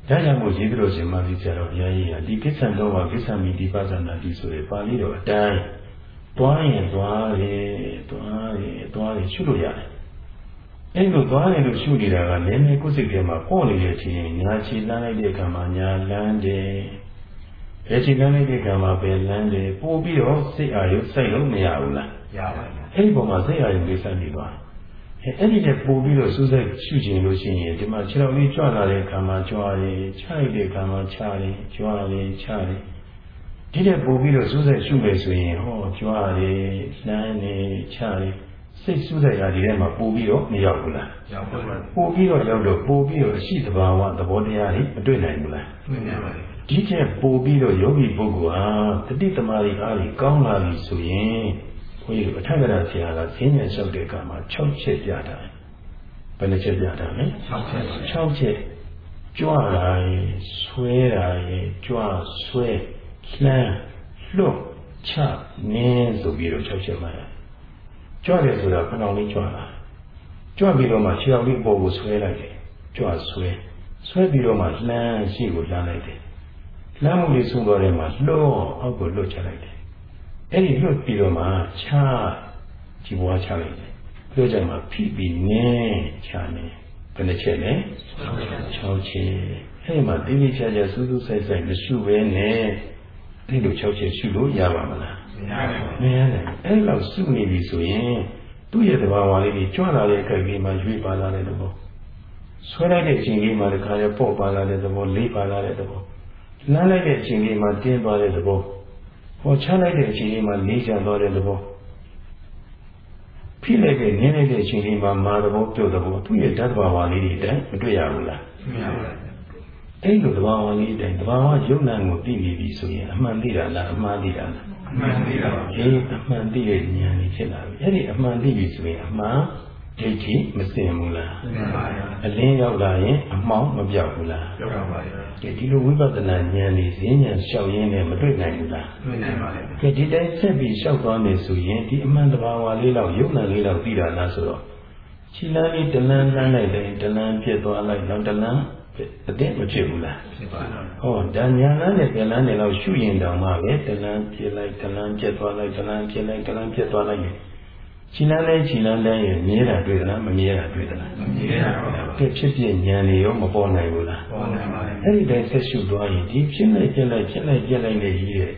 ကြောင့်မို့ရေးသလိုရှင်မကြီးဆရာတော်ဘုရားကြီးကဒီကိစ္စတော့ကကိစ္စမီဒီပါဇာနာတိဆိုတဲ့ပါဠိတော်အတိုင်းတွားရင်တွားတယ်တွားတယ်တွားတယ်ရှုလို့ရတယ် အဲ့လိုသွားတယ်လို့ရှုနေတာကနည်းနည်းကိုယ်စိတ်ထဲမှာပေါ့နေတဲ့အချိန်ညာချီလန်းလိုက်တဲ့အခါမှာညာလန်းတယ်ဘယ်ချီလန်းလိုက်တဲ့အခါမှာပဲလန်းတယ်ပို့ပြီးတော့စိတ်အာရုံစိုက်လို့မရဘူးလားရပါဘူးအဲ့ဒီပုံမှာစိတ်အာရုံလေးစိုက်နေသွားတယ်အဲ့ဒီနဲ့ပို့ပြီးတော့စူးစိုက်ရှုခြင်းလို့ရှိရင်ဒီမှာခြေတော်လေးကြွလာတဲ့အခါမှာကြွားတယ်ခြားလိုက်တဲ့အခါမှာခြားတယ်ကြွားတယ်ခြားတယ်ဒီတဲ့ပို့ပြီးတော့စူးစိုက်ရှုမယ်ဆိုရင်ဟောကြွားတယ်လမ်းတယ်ခြားတယ် စိတ်ဆူးတဲ့ရာဒီထဲမှာပို့ပြီးတော့မရောက်ဘူးလားရောက်ပါဘူးပို့ပြီးတော့ရောက်တော့ပို့ပြီးတော့အရှိတဘာဝသဘောတရားတွေမတွေ့နိုင်ဘူးလားတွေ့နိုင်ပါတယ်ဒီကျက်ပို့ပြီးတော့ယောဂီပုဂ္ဂိုလ်ဟာတတိတမာရီအားကြီးကောင်းလာပြီဆိုရင်ဘုန်းကြီးအထက်ကရာဆရာကဈဉ္ဉံလျှောက်တဲ့အခါမှာ6ချက်ပြတာဘယ်နှချက်ပြတာလဲ6ချက်6ချက်ကြွလာရင်ဆွဲတာရင်ကြွဆွဲလှမ်းလွတ်ချနင်းဆိုပြီးတော့6ချက်မှတ်ရ ကြွတယ်ဆိုတာခဏလေးကြွလာကြွပြီးတော့မှခြေတော်လေးပေါ်ကိုဆွဲလိုက်တယ်ကြွဆွဲဆွဲပြီးတော့မှလှမ်းရှိကိုလှမ်းလိုက်တယ်လှမ်းမှုလေးဆုံးသွားတယ်မှာလွတ်အောက်ကိုလွတ်ချလိုက်တယ်အဲ့ဒီလွတ်ပြီးတော့မှချကြည်ပွားချလိုက်တယ်ပြောကြမှာဖိပြီးနင်းချနေဘယ်နှချက်လဲ6ချက်အဲ့ဒီမှာတိတိကျကျစူးစူးဆိုင်ဆိုင်မရှုဘဲနဲ့ဒီလို6ချက်ရှုလို့ရပါမလား မရနိုင်အဲ့လောက်စုနေပြီဆိုရင်သူ့ရဲ့တဘာဝလေးကြီးကြွလာတဲ့အခိုက်ကြီးမှာရွေးပါလာတဲ့သဘောဆွဲလိုက်တဲ့အချိန်လေးမှာတခါလဲပေါ့ပါလာတဲ့သဘောလေးပါလာတဲ့သဘောလမ်းလိုက်တဲ့အချိန်လေးမှာတင်းသွားတဲ့သဘောဟောချလိုက်တဲ့အချိန်လေးမှာလေးချသွားတဲ့သဘောဖိလိုက်တဲ့နင်းလိုက်တဲ့အချိန်လေးမှာမာသဘောပြုတ်သဘောသူ့ရဲ့ဓာတ်တဘာဝလေးတွေတည်းမတွေ့ရဘူးလားမရပါဘူးအဲ့လိုတဘာဝလေးတိုင်းတဘာဝယုံနာကိုသိနေပြီဆိုရင်အမှန်သိတာလားအမှားသိတာလားအ မှန်သိတာပါအေးအမှန်သိတဲ့ဉာဏ်ကြီးဖြစ်လာပြီအဲ့ဒီအမှန်သိပြီဆိုရင်အမှန်ဒိဋ္ဌိမစင်ဘူးလားမှန်ပါဗျာအလင်းရောက်လာရင်အမှောင်မပြောက်ဘူးလားပြောက်ပါပါဗျာကဲဒီလိုဝိပဿနာဉာဏ်လေးဈဉ္ဉာဏ်လျှောက်ရင်းနဲ့မတွေ့နိုင်ဘူးလားတွေ့နိုင်ပါလေကဲဒီတိုင်းဆက်ပြီးလျှောက်သွားမယ်ဆိုရင်ဒီအမှန်တဘာဝလေးလောက်ယုံနာလေးလောက်သိတာလားဆိုတော့ခြေလမ်းလေးတလန်းလန်းလိုက်တယ်တလန်းပြည့်သွားလိုက်နောက်တလန်း အသိမဖြစ်ဘူးလားဖြစ်ပါတော့ဟောဒါညာလန်းနဲ့ပြန်လန်းနဲ့တော့ရှုရင်တောင်မှပဲတလန်းပြစ်လိုက်တလန်းပြက်သွားလိုက်တလန်းပြစ်လိုက်တလန်းပြက်သွားလိုက်ခြိလန်းလဲခြိလန်းလဲရင်မြဲတာတွေ့သလားမမြဲတာတွေ့သလားမမြဲတာပါဘယ်ဖြစ်ဖြစ်ဉာဏ်နေရောမပေါ်နိုင်ဘူးလားပေါ်နိုင်ပါတယ်အဲ့ဒီတိုင်းဆက်ရှုသွားရင်ဒီဖြစ်လိုက်ပြက်လိုက်ဖြစ်လိုက်ပြက်လိုက်နေကြီးတဲ့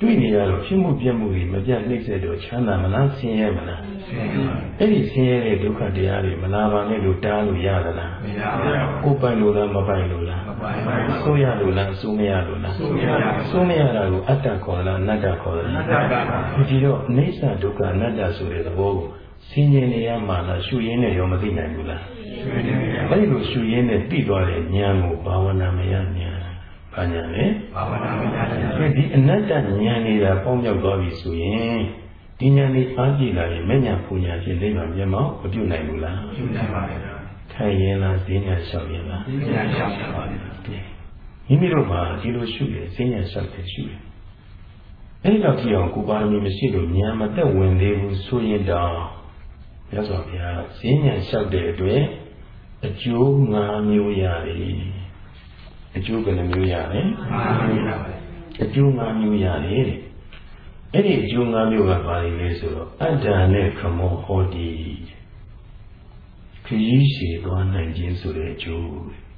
တွေ့နေရတော့ဖြစ်မှုပြက်မှုတွေမပြတ်နှိမ့်ဆက်တော့ချမ်းသာမလားဆင်းရဲမလားဆင်းရဲပါအဲ့ဒီဆင်းရဲတဲ့ဒုက္ခတရားတွေမလာပါနဲ့လို့တားလို့ရသလားမရပါဘူးကိုပိုင်လို့လားမပိုင်လို့လားမပိုင်ပါဘူးဆိုးရလို့လားဆိုးမရလို့လားဆိုးမရပါဘူးဆိုးမရတာကိုအတ္တခေါ်လားအနတ္တခေါ်လားအနတ္တပါဒီတော့အိဋ္ဌဒုက္ခအနတ္တဆိုတဲ့သဘောကိုဆင်းရဲနေရမှာလားရှုရင်းနဲ့ရောမသိနိုင်ဘူးလားရှုရင်းနဲ့အဲ့ဒီလိုရှုရင်းနဲ့သိသွားတဲ့ဉာဏ်ကိုဘာဝနာမယဉာဏ် ဘာညာလဲဘာဝနာမညာဉာဏ်ဒီအနတ္တဉာဏ်နေတာပေါင်းမြောက်သွားပြီဆိုရင်ဒီဉာဏ်လေးအားကြည့်လာရင်မဉဏ်ပူညာဖြင့်လိမ္မာမျက်မှောက်မပြုတ်နိုင်ဘူးလားပြုတ်နိုင်ပါရဲ့ထိုင်ရင်လားဈဉာဏ်လျှောက်ရင်လားဈဉာဏ်လျှောက်ပါရဲ့မိမိတို့မှာဒီလိုရှုရဈဉာဏ်လျှောက်တယ်ရှုရအဲ့တော့ကြည့်အောင်ကိုပါရမီမရှိလို့ဉာဏ်မသက်ဝင်သေးဘူးဆိုရင်တော့မြတ်စွာဘုရားဈဉာဏ်လျှောက်တဲ့အတွက်အကျိုး၅မျိုးရတယ် အကျိုးဘယ်နှမျိုးရလဲအကျိုး၅မျိုးရတယ်တဲ့အဲ့ဒီအကျိုး၅မျိုးကဘာလဲဆိုတော့အတ္တနဲ့ခမောဟောတိခရီးရှည်သွားနိုင်ခြင်းဆိုတဲ့အကျိုး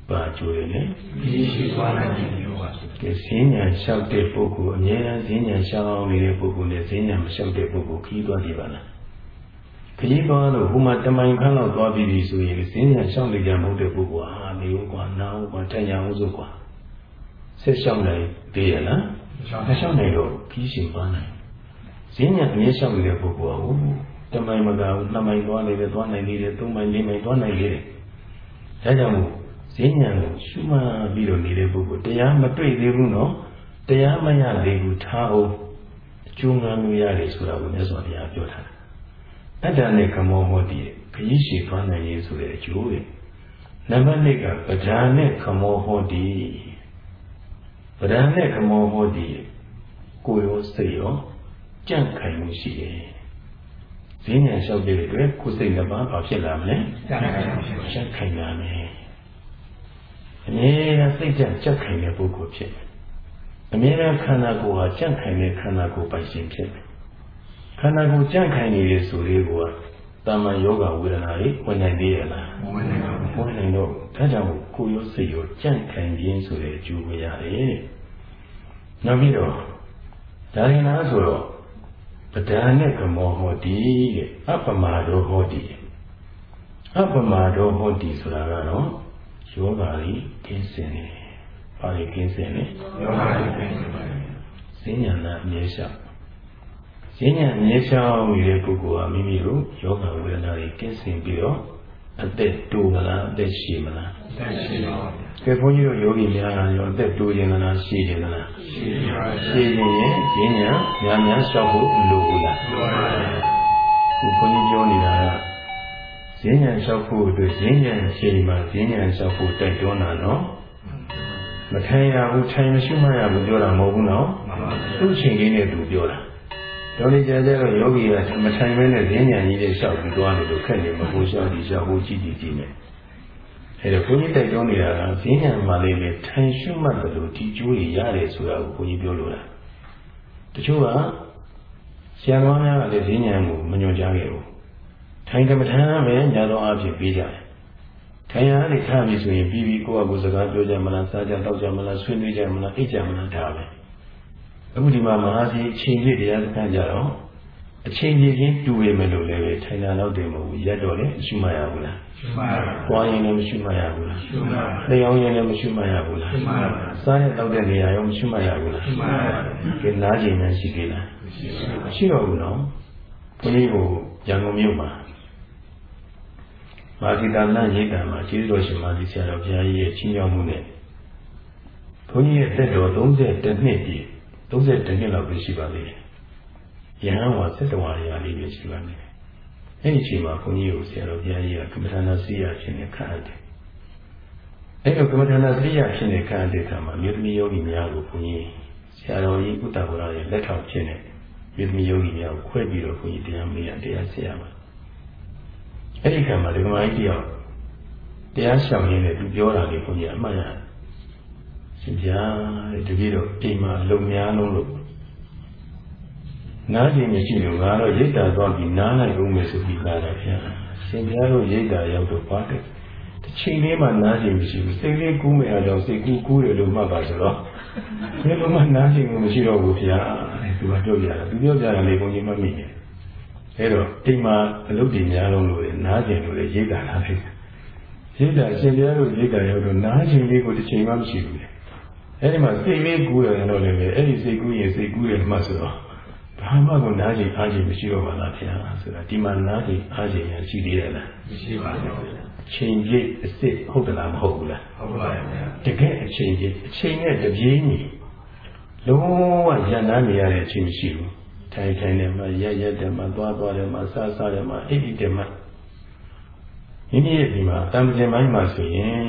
ပါအကျိုးရလေခရီးရှည်သွားနိုင်ခြင်းမျိုးပါကဲဈဉ္ညာလျှောက်တဲ့ပုဂ္ဂိုလ်အများအားဈဉ္ညာလျှောက်နေတဲ့ပုဂ္ဂိုလ်နဲ့ဈဉ္ညာမလျှောက်တဲ့ပုဂ္ဂိုလ်ခရီးသွားကြပါလား ခရီးသွားလို့ဟိုမှာတမိုင်ခန်းလောက်သွားပြီးဆိုရင်ဈဉ္ညာလျှောက်နေကြမဟုတ်တဲ့ပုဂ္ဂိုလ်ဟာနေဦးကွာနာဦးကွာထိုင်ရအောင်စို့ကွာဆက်လျှောက်နိုင်သေးရလားမလျှောက်နိုင်တော့ခီးရှင်သွားနိုင်ဈဉ္ညာအမြဲလျှောက်နေတဲ့ပုဂ္ဂိုလ်ဟာတမိုင်မကဘူးနှစ်မိုင်သွားနေတယ်သွားနိုင်သေးတယ်သုံးမိုင်လေးမိုင်သွားနိုင်သေးတယ်ဒါကြောင့်မို့ဈဉ္ညာကိုရှုမှတ်ပြီးတော့နေတဲ့ပုဂ္ဂိုလ်တရားမတွေ့သေးဘူးနော်တရားမရသေးဘူးထားအောင်အကျိုးငါမျိုးရတယ်ဆိုတာကိုမြတ်စွာဘုရားပြောထားတာ အတ္တနဲ့ကမောဟောတိခရီးရှည်သွားနိုင်ရေးဆိုတဲ့အကျိုးရဲ့နံပါတ်2ကပဒာနဲ့ကမောဟောတိပဒာနဲ့ကမောဟောတိကိုယ်ရောစိတ်ရောကြန့်ခိုင်မှုရှိတယ်ဈဉ္ညာလျှောက်တဲ့အတွက်ကိုယ်စိတ်နှစ်ပါးဘာဖြစ်လာမလဲကြန့်ခိုင်ကြန့်ခိုင်လာမယ်အမြဲတမ်းစိတ်ကြန့်ကြက်ခိုင်တဲ့ပုဂ္ဂိုလ်ဖြစ်တယ်အမြဲတမ်းခန္ဓာကိုယ်ဟာကြန့်ခိုင်တဲ့ခန္ဓာကိုယ်ပိုင်ရှင်ဖြစ်တယ် ခန္ဓာကိုယ်ကြန့်ခိုင်နေတယ်ဆိုလေးကတာမန်ယောဂဝေဒနာတွေဝင်နိုင်သေးရလားဝင်နိုင်ပါဘူးဝင်နိုင်တော့ဒါကြောင့်ကိုယ်ရောစိတ်ရောကြန့်ခိုင်ခြင်းဆိုတဲ့အကျိုးကိုရတယ်နောက်ပြီးတော့ဒါရင်လားဆိုတော့ပဒာနဲ့ကမောဟောတိတဲ့အပမဒောဟောတိအပမဒောဟောတိဆိုတာကတော့ယောဂါကြီးကင်းစင်နေပါလိကင်းစင်နေယောဂါကြီးကင်းစင်ပါဈဉ္ညာနာအမြဲရှော က်ဈဉ္ညာအမြဲရှောက်နေတဲ့ပုဂ္ဂိုလ်ဟာမိမိတို့ယောဂဝေဒနာတွေကင်းစင်ပြီးတော့အသက်တိုးမလားအသက်ရှည်မလားအသက်ရှည်ပါဘူး။ကဲဘုန်းကြီးတို့ယောဂီများရောအသက်တိုးခြင်းလားရှည်ခြင်းလားရှည်ပါဘူး။ရှည်ခြင်းရင်ဈဉ္ညာများများရှောက်ဖို့မလိုဘူးလားလိုပါဘူး။ခုဘုန်းကြီးပြောနေတာကဈဉ္ညာလျှောက်ဖို့အတွက်ဈဉ္ညာချိန်မှာဈဉ္ညာလျှောက်ဖို့တိုက်တွန်းတာနော်မထိုင်ရဘူးထိုင်မရှိမှရဘူးပြောတာမဟုတ်ဘူးနော်သူ့ချိန်လေးနဲ့သူပြောတာ တော်လေးကြကြတော့ယောဂီကမထိုင်မဲနဲ့ဈဉ္ညာကြီးလေးလျှောက်ပြီးသွားတယ်လို့ခက်နေမှာကိုလျှောက်ဒီလျှောက်ဖို့ကြည့်ကြည့်ကြည့်နေအဲ့တော့ဘုန်းကြီးတိုက်တွန်းနေတာကဈဉ္ညာမှာလေးနဲ့ထိုင်ရှုမှတ်တယ်လို့ဒီကျိုးကြီးရတယ်ဆိုတာကိုဘုန်းကြီးပြောလို့လားတချို့ကဆရာတော်များကလည်းဈဉ္ညာကိုမညွှန်ကြားခဲ့ဘူးထိုင်ကမ္မထာပဲညာတော်အဖြစ်ပြီးကြတယ်ထိုင်ရနေထားပြီဆိုရင်ပြီးပြီးကိုယ့်အကူစကားပြောကြမလားစားကြတောက်ကြမလားဆွေးနွေးကြမလားအိတ်ကြမလားဒါပဲ အခုဒီမှာမဟာစီအချိန်ကြီးတရားစခန်းကြတော့အချိန်ကြီးချင်းတူရမယ်လို့လည်းပဲထိုင်တာတော့တယ်မဟုတ်ဘူးရက်တော့လည်းမရှိမှရဘူးလားရှိမှရပါဘူး။ွားရင်လည်းမရှိမှရဘူးလားရှိမှရပါဘူး။လျှောင်းရင်လည်းမရှိမှရဘူးလားရှိမှရပါဘူး။စားရတောက်တဲ့နေရာရောမရှိမှရဘူးလားရှိမှရပါဘူး။ကဲနားကျင်နေရှိသေးလားမရှိပါဘူး။ရှိတော့ဘူးနော်။ဘုန်းကြီးကိုရန်ကုန်မြို့မှာမာသီတာလရိတ်တံမှာကျေးဇူးတော်ရှင်မာသီဆရာတော်ဘုရားကြီးရဲ့ချင်းကြောင်းမှုနဲ့ဘုန်းကြီးရဲ့တက်တော်32နှစ်ပြည့် 32နှစ်လောက်ပဲရှိပါသေးတယ်။ယဟန်ဝါ7ဝါရာလေးပဲရှိပါသေးတယ်။အဲ့ဒီအချိန်မှာဘုန်းကြီးကိုဆရာတော်ဘုရားကြီးကကမ္မထာနာစိရဖြစ်နေခန့်အပ်တယ်။အဲ့တော့ကမ္မထာနာစိရဖြစ်နေခန့်အပ်တဲ့အခါမှာမြေသမီးယောဂီများကိုဘုန်းကြီးဆရာတော်ကြီးဥတ္တဝရရဲ့လက်ထောက်ဖြစ်နေမြေသမီးယောဂီများကိုခွဲပြီးတော့ဘုန်းကြီးတရားမေးရတရားဆရာမှာအဲ့ဒီကံမှာဒီကမာကြီးတယောက်တရားရှောင်ရင်းနဲ့သူပြောတာလေးဘုန်းကြီးအမှတ်ရ ရှင်ပြာတဲ့တပည့်တော်အိမ်မှာလုံများလုံးလို့နားကျင်မရှိလို့ငါတော့ရိတ်တာသွားပြီးနားလိုက်ဦးမယ်ဆိုပြီးလာတာဗျာရှင်ပြားတို့ရိတ်တာရောက်တော့ပါတယ်တစ်ချိန်လေးမှနားကျင်မရှိဘူးစိတ်လေးကူးမယ်အကြောင်းစိတ်ကူးကူးတယ်လို့မှတ်ပါဆိုတော့ဘယ်လိုမှနားကျင်မှုမရှိတော့ဘူးဗျာသူကပြောပြတာသူပြောပြတာလေးဘုန်းကြီးမှတ်မိတယ်အဲ့တော့အိမ်မှာအလုပ်တွေများလုံးလို့နားကျင်လို့လေရိတ်တာလာလိုက်ရိတ်တာရှင်ပြားတို့ရိတ်တာရောက်တော့နားကျင်လေးကိုတစ်ချိန်မှမရှိဘူးလေ အဲ့ဒီမှာစိတ်လေးကူးရတယ်တော့လည်းအဲ့ဒီစိတ်ကူးရင်စိတ်ကူးတယ်မှဆိုတော့ဘာမှကိုနားကျင်အားကျင်မရှိတော့ပါလားဗျာဆိုတာဒီမှာနားကျင်အားကျင်ရရှိသေးတယ်လားမရှိပါဘူးချိန်ကြီးအစ်စ်ဟုတ်တယ်လားမဟုတ်ဘူးလားဟုတ်ပါရဲ့တကယ်အချိန်ကြီးအချိန်နဲ့တပြေးညီလုံးဝရန်နာနေရတဲ့အချိန်မရှိဘူးထိုင်ထိုင်တယ်မှာရက်ရက်တယ်မှာသွားသွားတယ်မှာစားစားတယ်မှာအိပ်အိပ်တယ်မှာမိမိရဲ့ဒီမှာတံပင်ပိုင်းမှာဆိုရင်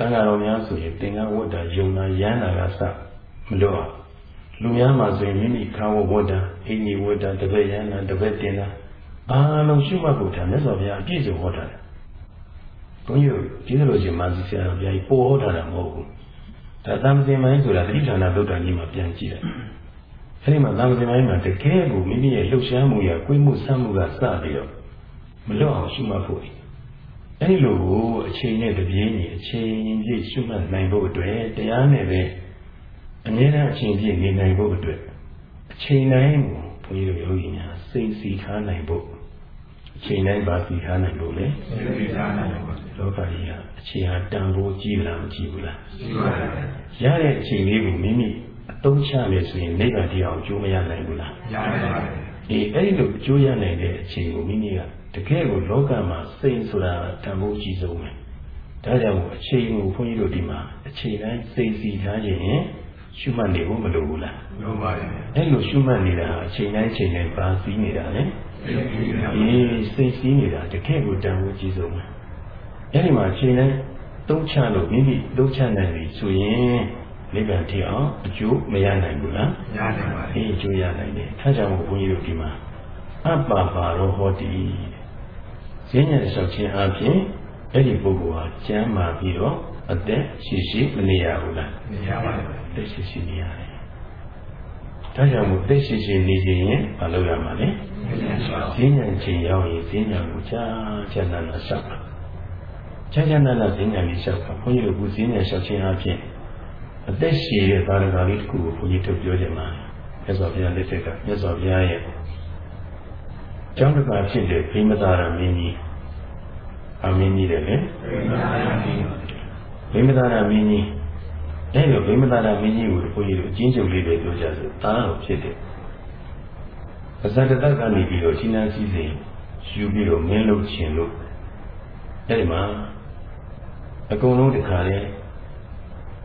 တန်ဃာတော်များဆိုရင်သင်္ကဝတ္တယုံနာရမ်းနာကစမလို့အောင်လူများမှာဆိုရင်မိမိခါဝဝတ္တအိညီဝတ္တတပည့်ရမ်းနာတပည့်တင်တာအားလုံးရှုမှတ်ဖို့တာမြတ်စွာဘုရားအပြည့်စုံဟောတာတယ်ဘုန်းကြီးတို့ကျေးဇူးတော်ရှင်မာစီဆရာတော်ဘုရားကြီးပို့ဟောတာလည်းမဟုတ်ဘူးဒါတံပင်ပိုင်းဆိုတာတတိဌာနသုတ်တန်ကြီးမှာပြန်ကြည့်တယ်အဲဒီမှာသာမဏေပိုင်းမှာတကယ်ကိုမိမိရဲ့လှုပ်ရှားမှုရကိုယ်မှုဆမ်းမှုကစပြီးတော့မလွတ်အောင်ရှုမှတ်ဖို့ အဲဒီလိုကိုအချိန်နဲ့တပြေးညီအချိန်ပြည့်ရှုမှတ်နိုင်ဖို့အတွက်တရားနဲ့ပဲအမြဲတမ်းအချိန်ပြည့်နေနိုင်ဖို့အတွက်အချိန်တိုင်းကိုဘုန်းကြီးတို့ယောဂီများစိတ်စီထားနိုင်ဖို့အချိန်တိုင်းပါစီထားနိုင်ဖို့လေစိတ်စီထားနိုင်ဖို့လောကကြီးကအချိန်ဟာတန်ဖိုးကြီးလားမကြီးဘူးလားကြီးပါပါရတဲ့အချိန်လေးကိုမိမိအသုံးချမယ်ဆိုရင်နိဗ္ဗာန်တရားကိုကျိုးမရနိုင်ဘူးလားရနိုင်ပါတယ်အေးအဲ့ဒီလိုကျိုးရနိုင်တဲ့အချိန်ကိုမိမိက တကယ်ကိုလောကမှာစိတ်ဆိုတာတန်ဖိုးကြီးဆုံးပဲဒါကြောင့်အချိန်ကိုဘုန်းကြီးတို့ဒီမှာအချိန်တိုင်းစိတ်စီထားခြင်းရင်ရှုမှတ်နေဖို့မလိုဘူးလားလိုပါတယ်အဲ့လိုရှုမှတ်နေတာအချိန်တိုင်းချိန်တိုင်းပါစီးနေတာလေအေးစိစိတ်စည်းနေတာတကယ့်ကိုတန်ဖိုးကြီးဆုံးပဲအဲ့ဒီမှာချိန်တိုင်းသုံးချလို့မိမိသုံးချနိုင်ပြီဆိုရင်နိဗ္ဗာန်ထီအောင်အကျိုးမရနိုင်ဘူးလားရနိုင်ပါဘူးအေးအကျိုးရနိုင်တယ်အဲကြောင့်ဘုန်းကြီးတို့ဒီမှာအပ္ပါပါရောဟောတိ ဈဉ္ညာလျှောက်ခြင်းအပြင်အဲ့ဒီပုဂ္ဂိုလ်ဟာကျမ်းမာပြီးတော့အသက်ရှိရှိမနေရဘူးလားမရပါဘူးအသက်ရှိရှိနေရတယ်ဒါကြောင့်မို့သက်ရှိရှိနေခြင်းရင်မလုပ်ရမှာလေဈဉ္ညာခြင်းရောက်ရင်ဈဉ္ညာကိုကြာကြာနာနာလျှောက်ပါကြာကြာနာနာဈဉ္ညာလေးလျှောက်ပါဘုန်းကြီးတို့ကဈဉ္ညာလျှောက်ခြင်းအပြင်အသက်ရှည်တဲ့သာရကလေးတစ်ခုကိုဘုန်းကြီးတို့ပြောချင်ပါတယ်မြတ်စွာဘုရားလက်ထက်ကမြတ်စွာဘုရားရဲ့ ကျောင်းတစ်ပါးဖြစ်တဲ့ဘိမသာရမင်းကြီးအမင်းကြီးတယ်လေဘိမသာရမင်းကြီးအဲ့လိုဘိမသာရမင်းကြီးကိုဘုန်းကြီးတို့အချင်းချုပ်လေးပဲပြောကြဆိုတားတော်ဖြစ်တယ်အဇတတကနေပြီးတော့ရှင်နာစည်းစိမ်ယူပြီးတော့မင်းလုပ်ခြင်းလို့အဲ့ဒီမှာအကုန်လုံးတခါလေ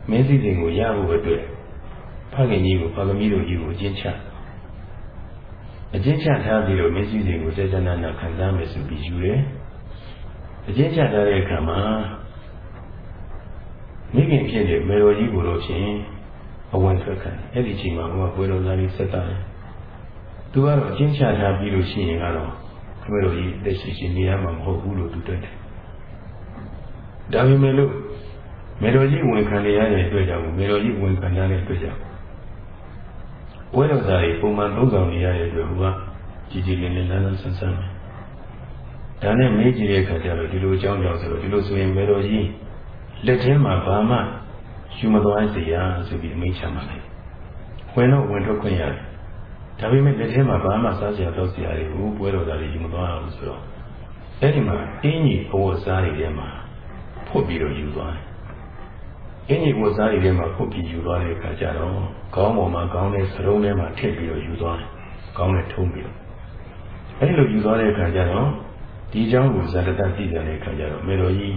မင်းစည်းစိမ်ကိုရဖို့အတွက်ဖခင်ကြီးကိုဖခင်ကြီးတို့ကြီးကိုအချင်းချ အကျဉ်းချထားပြီးတော့မျက်စိတွေကိုစေတနာနာခံစားမယ်ဆိုပြီးယူတယ်အကျဉ်းချထားတဲ့အခါမှာမိခင်ဖြစ်တဲ့မေတော်ကြီးကိုတော့ဖြင့်အဝင်ထွက်ခံအဲ့ဒီချိန်မှာဘုရားဘွယ်တော်သားလေးဆက်တာတယ်သူကတော့အကျဉ်းချထားပြီးလို့ရှိရင်ကတော့မေတော်ကြီးတက်ရှိရှိနေရမှာမဟုတ်ဘူးလို့သူတွေ့တယ်ဒါပေမဲ့လို့မေတော်ကြီးဝင်ခံရတဲ့အတွက်ကြောင့်မေတော်ကြီးဝင်ခံရတဲ့အတွက်ကြောင့် ဝဲတော်သားတွေပုံမှန်သုံးဆောင်နေရတဲ့အတွက်ဟိုကကြည်ကြည်လင်လင်လန်းလန်းဆန်းဆန်းပဲဒါနဲ့မေးကြည့်တဲ့အခါကျတော့ဒီလိုအကြောင်းကြောင့်ဆိုတော့ဒီလိုဆိုရင်မေတော်ကြီးလက်ထဲမှာဘာမှယူမသွားစေရဆိုပြီးအမိန့်ချမှတ်လိုက်ဝင်တော့ဝင်ထွက်ခွင့်ရတယ်ဒါပေမဲ့လက်ထဲမှာဘာမှစားစရာတော့စရာတွေကိုပွဲတော်သားတွေယူမသွားအောင်ဆိုတော့အဲ့ဒီမှာအင်းကြီးဘဝစားတွေထဲမှာဖွတ်ပြီးတော့ယူသွားတယ် အင်းကြီးဝစားရည်ထဲမှာခုတ်ပြီးယူသွားတဲ့အခါကျတော့ခေါင်းပေါ်မှာခေါင်းနဲ့စလုံးထဲမှာထည့်ပြီးတော့ယူသွားတယ်။ခေါင်းနဲ့ထုံးပြီးတော့အဲဒီလိုယူသွားတဲ့အခါကျတော့ဒီเจ้าကိုဇာတတသိတဲ့အခါကျတော့မေတော်ကြီး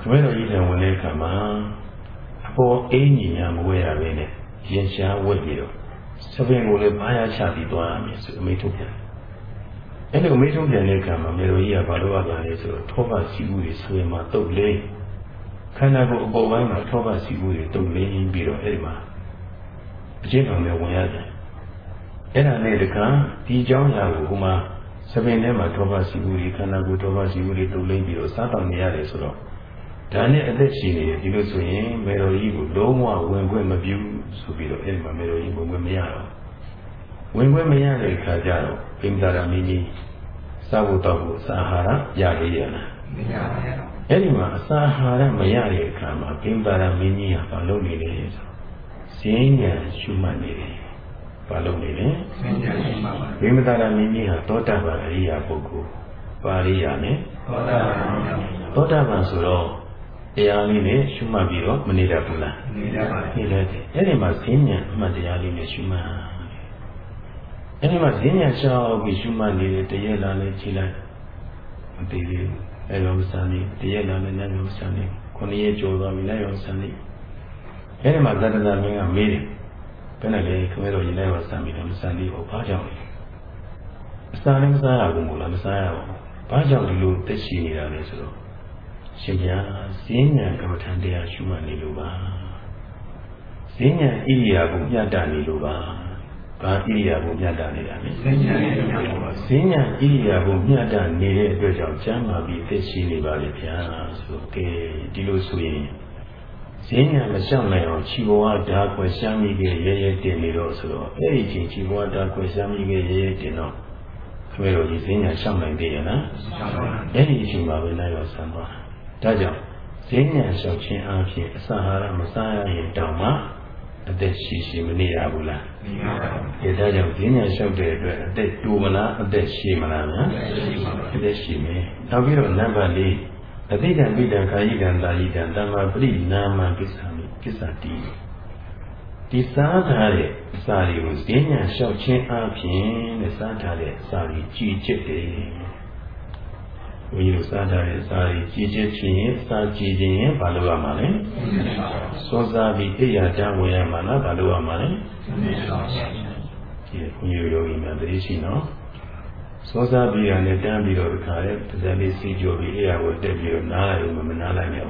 ခမဲတော်ကြီးတန်ဝင်တဲ့အခါမှာအပေါ်အင်းကြီးညာမဝဲရပဲနဲ့ရင်ရှားဝက်ပြီးတော့သပင်ကိုလည်းဘာရချပြီးသွားရမယ်ဆိုအမိထုတ်ပြန်အဲ့လိုအမိထုတ်ပြန်တဲ့အခါမှာမေတော်ကြီးကဘာလို့ရပါလဲဆိုတော့ထောပစီဦးတွေဆွေမှာတုတ်လေး ခန္ဓာကိုယ်အပေါ်ပိုင်းမှာထောပတ်စီမှုတွေတုံလင်းပြီးတော့အဲ့ဒီမှာအကျဉ်းတော်နဲ့ဝင်ရတယ်အဲ့ဒါနဲ့တခါဒီเจ้าညာကိုဟိုမှာသပင်ထဲမှာထောပတ်စီမှုတွေခန္ဓာကိုယ်ထောပတ်စီမှုတွေတုံလင်းပြီးတော့စားတောင်နေရတယ်ဆိုတော့ဒါနဲ့အသက်ရှင်နေတယ်ဒီလိုဆိုရင်မေတော်ကြီးကိုလုံးဝဝင်ခွင့်မပြုဆိုပြီးတော့အဲ့ဒီမှာမေတော်ကြီးဝင်ခွင့်မရတော့ဝင်ခွင့်မရတဲ့အခါကျတော့ဘိမသာရမင်းကြီးစားဖို့တော့ဖို့စာဟာရရရရလားမရပါဘူး အဲ့ဒီမှာအစာအာဟာရမရတဲ့အခါမှာဘိမ္ပါရမင်းကြီးကဘာလုပ်နေလဲဆိုဈဉ္ညာရှုမှတ်နေတယ်ဘာလုပ်နေလဲဈဉ္ညာရှုမှတ်ပါဘိမ္ပါရမင်းကြီးဟာသောတာပန်အရိယာပုဂ္ဂိုလ်ပါရိယာနဲ့သောတာပန်သောတာပန်ဆိုတော့တရားလေးနဲ့ရှုမှတ်ပြီးတော့မနေတတ်ဘူးလားနေတတ်ပါနေတယ်အဲ့ဒီမှာဈဉ္ညာအမှတ်တရားလေးနဲ့ရှုမှတ်အဲ့ဒီမှာဈဉ္ညာရှောက်ပြီးရှုမှတ်နေတဲ့တရေလာလေးကြည်လိုက်မတည်သေးဘူး အဲလိုစံနေတရက်လာနဲ့လည်းလိုစံနေခုနှစ်ရက်ကျော်သွားပြီလည်းရောစံနေအဲဒီမှာသတ္တနာမင်းကမေးတယ်ဘယ်နဲ့လဲခင်ဗျားတို့ရင်လည်းရောစံပြီလည်းမစံသေးဘူးဘာကြောင့်လဲအစာလည်းမစားရဘူးမို့လားမစားရဘူးဘာကြောင့်ဒီလိုတက်ရှိနေတာလဲဆိုတော့ရှင်ဗျာဈဉ္ဉံကမ္မထံတရားရှုမှတ်နေလို့ပါဈဉ္ဉံဣရိယာကိုညှတနေလို့ပါ ဘာဣရိယာပုမြတ်တာနေတာလဲဈဉ္ညာဣရိယာပုမြတ်တာနေတဲ့အတွက်ကြောင့်ကျမ်းမာပြီးသိရှိနေပါလေဗျာဆိုကဲဒီလိုဆိုရင်ဈဉ္ညာမရှောင်နိုင်အောင်ခြေဘဝဓာခွဲရှမ်းမိခဲ့ရဲရဲတင်နေတော့ဆိုတော့အဲ့ဒီချိန်ခြေဘဝဓာခွဲရှမ်းမိခဲ့ရဲရဲတင်တော့ခင်ဗျားတို့ဒီဈဉ္ညာရှောင်နိုင်သေးရဲ့နော်ရှောင်ပါဘူးအဲ့ဒီအချိန်မှာပဲနိုင်ရောဆံသွားဒါကြောင့်ဈဉ္ညာလျှောက်ခြင်းအပြင်အစာဟာရမစားရရင်တောင်မှ အသက်ရှိရှိမနေရဘူးလားနေရပါဘူးဒါကြောင့်ဈဉ္ညာလျှောက်တဲ့အတွက်အသက်တူမလားအသက်ရှိမလားဗျာအသက်ရှိမယ်နောက်ပြီးတော့နံပါတ်၄အသိဉာဏ်ပိဋကခာယိကံတာယိကံတမ္မာပရိနာမကိစ္စမိကိစ္စတိဒီစားထားတဲ့အစာတွေကိုဈဉ္ညာလျှောက်ခြင်းအပြင်နဲ့စားထားတဲ့အစာတွေကြည်ကျစ်တယ် ဘုန်းကြီးတို့စားထားတဲ့စားရီကြည်ကျခြင်းစားကြည်ခြင်းရင်ဘာလုပ်ရမှာလဲစောစားပြီးအိယာတန်းဝင်ရမှာလားဘာလုပ်ရမှာလဲဒီဘုန်းကြီးတို့ယောဂီများတတိရှိနော်စောစားပြီးရနဲ့တန်းပြီးတော့ဒီခါလေပဇာလေးစီကြောပြီးအဲ့ရကိုတက်ပြီးတော့နားလိုက်လို့မနားလိုက်နဲ့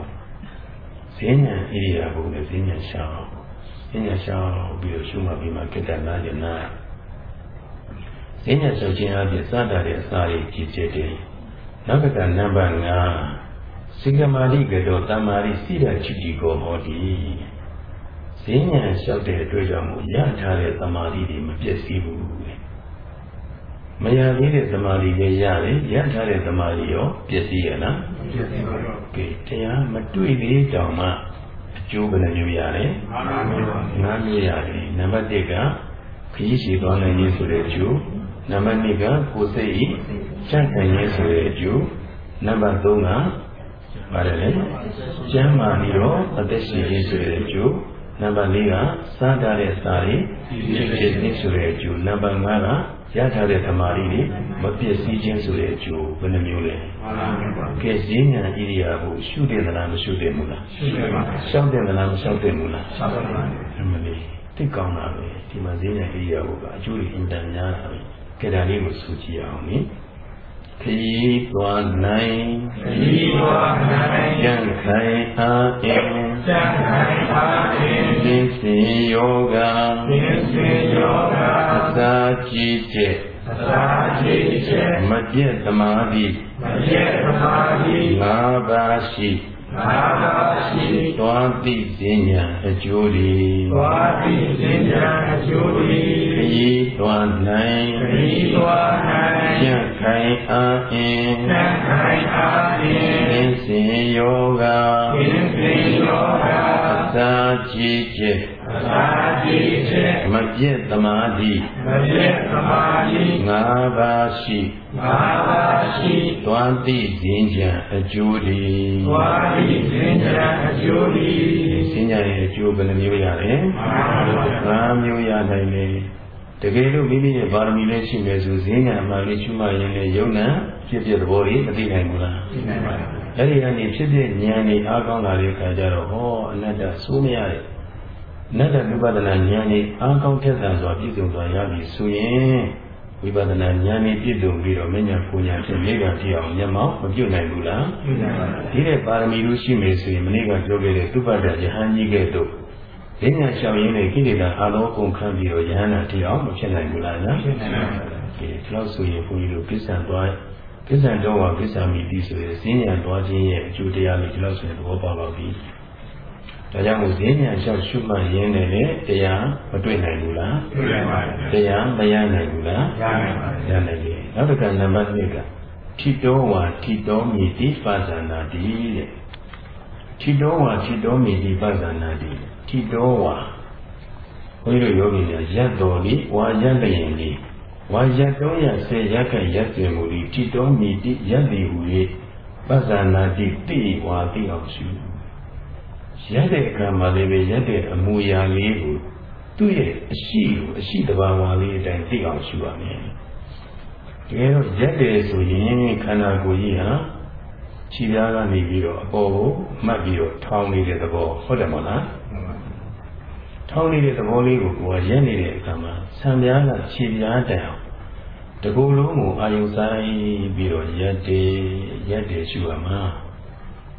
ဈဉ္ညာဣရိယာပုနဲ့ဈဉ္ညာရှောင်းဈဉ္ညာရှောင်းပြီးတော့ရှုမှတ်ပြီးမှကိတ္တနာကျနာဈဉ္ညာရှောင်းခြင်းအပြင်စတာတဲ့အစာတွေကြည့်ချက်တယ် နောက်ကနံပါတ်5စိကမာရိကတော့တမာရိစိရချီတီကိုဟောဒီဈဉ္ညာလျှောက်တဲ့အတွက်ကြောင့်မို့ရထားတဲ့တမာရိတွေမပြည့်စည်ဘူးမရသေးတဲ့သမာဓိလည်းရတယ်ရထားတဲ့သမာဓိရောပြည့်စည်ရလားပြည့်စည်ပါဘူးကဲတရားမတွေ့သေးတောင်မှအကျိုးဘယ်နှမျိုးရလဲ၅မျိုးပါ၅မျိုးရတယ်နံပါတ်1ကခရီးရှိသွားနိုင်ရေးဆိုတဲ့အကျိုးနံပါတ်2ကကိုယ်စိတ်ဤ စန့်ဆိုင်ရေးဆိုတဲ့အကျိုးနံပါတ်3ကပါတယ်လေကျမ်းမာပြီးတော့အသက်ရှင်ရေးဆိုတဲ့အကျိုးနံပါတ်4ကစားတာတဲ့စားတွေဖြစ်ဖြစ်နေဆိုတဲ့အကျိုးနံပါတ်5ကရထားတဲ့သမာဓိတွေမပြည့်စည်ခြင်းဆိုတဲ့အကျိုးဘယ်နှမျိုးလဲမှန်ပါပါကဲဈဉ္ညာဣရိယာကိုရှုတဲ့သလားမရှုတဲ့ဘူးလားရှုတယ်ပါရှောက်တဲ့သလားမရှောက်တဲ့ဘူးလားရှောက်တယ်ပါအမလေးသိကောင်းတာပဲဒီမှာဈဉ္ညာဣရိယာကိုကအကျိုးတွေအင်တန်များတာပဲကဲဒါလေးကိုဆိုကြည့်အောင်နိ ခရီးသွားနိုင်ခရီးသွားနိုင်ကျန်ခိုင်အားအင်းကျန်ခိုင်အားအင်းသင်္စေယောဂသင်္စေယောဂအစာကြည့်ချက်အစာကြည့်ချက်မပြည့်သမာဓိမပြည့်သမာဓိငါးပါးရှိငါးပါးရှိ သွားသိဉ္ညာအကျိုးတွေသွားသိဉ္ညာအကျိုးတွေခရီးသွားနိုင်ခရီးသွားနိုင်ကျင့်ခိုင်အားအင်းကျင့်ခိုင်အားအင်းသင်္စေယောဂသင်္စေယောဂ အစာကြည်ချက်အစာကြည်ချက်မပြည့်သမာဓိမပြည့်သမာဓိငါးပါးရှိငါးပါးရှိသွားသိခြင်းကြံအကျိုးတွေသွားသိခြင်းကြံအကျိုးတွေခြင်းကြံရဲ့အကျိုးဘယ်နှမျိုးရလဲငါးမျိုးရနိုင်တယ် တကယ်လို့မိမိရဲ့ပါရမီလေးရှိမယ်ဆိုဈဉ္ညာအမှန်လေးချွတ်မှရင်လည်းယုံနာဖြစ်ဖြစ်သဘောတွေမသိနိုင်ဘူးလားသိနိုင်ပါဘူးအဲ့ဒီကနေဖြစ်ဖြစ်ဉာဏ်နဲ့အားကောင်းလာတဲ့အခါကျတော့ဟောအနတ္တစိုးမရတဲ့နတ္တဝိပဿနာဉာဏ်နဲ့အားကောင်းထက်သန်စွာပြည့်စုံစွာရပြီဆိုရင်ဝိပဿနာဉာဏ်နဲ့ပြည့်စုံပြီးတော့မဉ္ဇဉ်ပူညာဖြင့်မိဂ္ဂတိအောင်မျက်မှောက်မပြုတ်နိုင်ဘူးလားပြုတ်နိုင်ပါဘူးဒီတဲ့ပါရမီလို့ရှိမယ်ဆိုရင်မနေ့ကပြောခဲ့တဲ့သုပတ္တယဟန်ကြီးကဲ့သို့ ဉာဏ်ညာရှောင်ရင်းနဲ့ကိလေသာအလုံးကုန်ခံပြီးတော့ယဟန္တာတိအောင်မဖြစ်နိုင်ဘူးလားနော်ဖြစ်နိုင်ပါဘူးဒီလောက်ဆိုရင်ဘုန်းကြီးတို့ကိစ္စံသွားကိစ္စံတော့ကကိစ္စမီတိဆိုရင်ဈဉ္ညာသွားခြင်းရဲ့အကျိုးတရားလေးဒီလောက်ဆိုရင်သဘောပေါက်ပါပြီဒါကြောင့်မို့ဈဉ္ညာလျှောက်ရှုမှတ်ရင်းနဲ့လည်းတရားမတွေ့နိုင်ဘူးလားတွေ့နိုင်ပါတယ်တရားမရနိုင်ဘူးလားရနိုင်ပါတယ်ရနိုင်ပြီနောက်တစ်ခါနံပါတ်2ကထိတောဝါထိတောမိတိပါဇာနာတိတဲ့ထိတောဝါထိတောမိတိပါဇာနာတိ ထိတောဝါဘုန်းကြီးတို့ယောဂီများရက်တော်လေးဝါရက်လျင်လေးဝါရက်တော့ရဆေရက်ခက်ရက်စင်မူလေးထိတောမိတိရက်ဒီဟူ၍ပါဇာနာတိတိဝါတိအောင်ရှုရက်တဲ့အခါမှာလည်းပဲရက်တဲ့အမူအရာလေးကိုသူ့ရဲ့အရှိကိုအရှိတဘာဝလေးအတိုင်းသိအောင်ရှုရမယ်။တကယ်တော့ရက်တယ်ဆိုရင်ခန္ဓာကိုယ်ကြီးဟာခြေပြားကနေပြီးတော့အပေါ်ကိုမှတ်ပြီးတော့ထောင်းနေတဲ့သဘောဟုတ်တယ်မဟုတ်လား။ ထောင်းနေတဲ့သဘောလေးကိုကိုယ်ကရက်နေတဲ့အခါမှာဆံပြားကခြေပြားတိုင်အောင်တကူလုံးကိုအာယုဆိုင်ပြီးတော့ရက်တယ်ရက်တယ်ရှုရမှာ။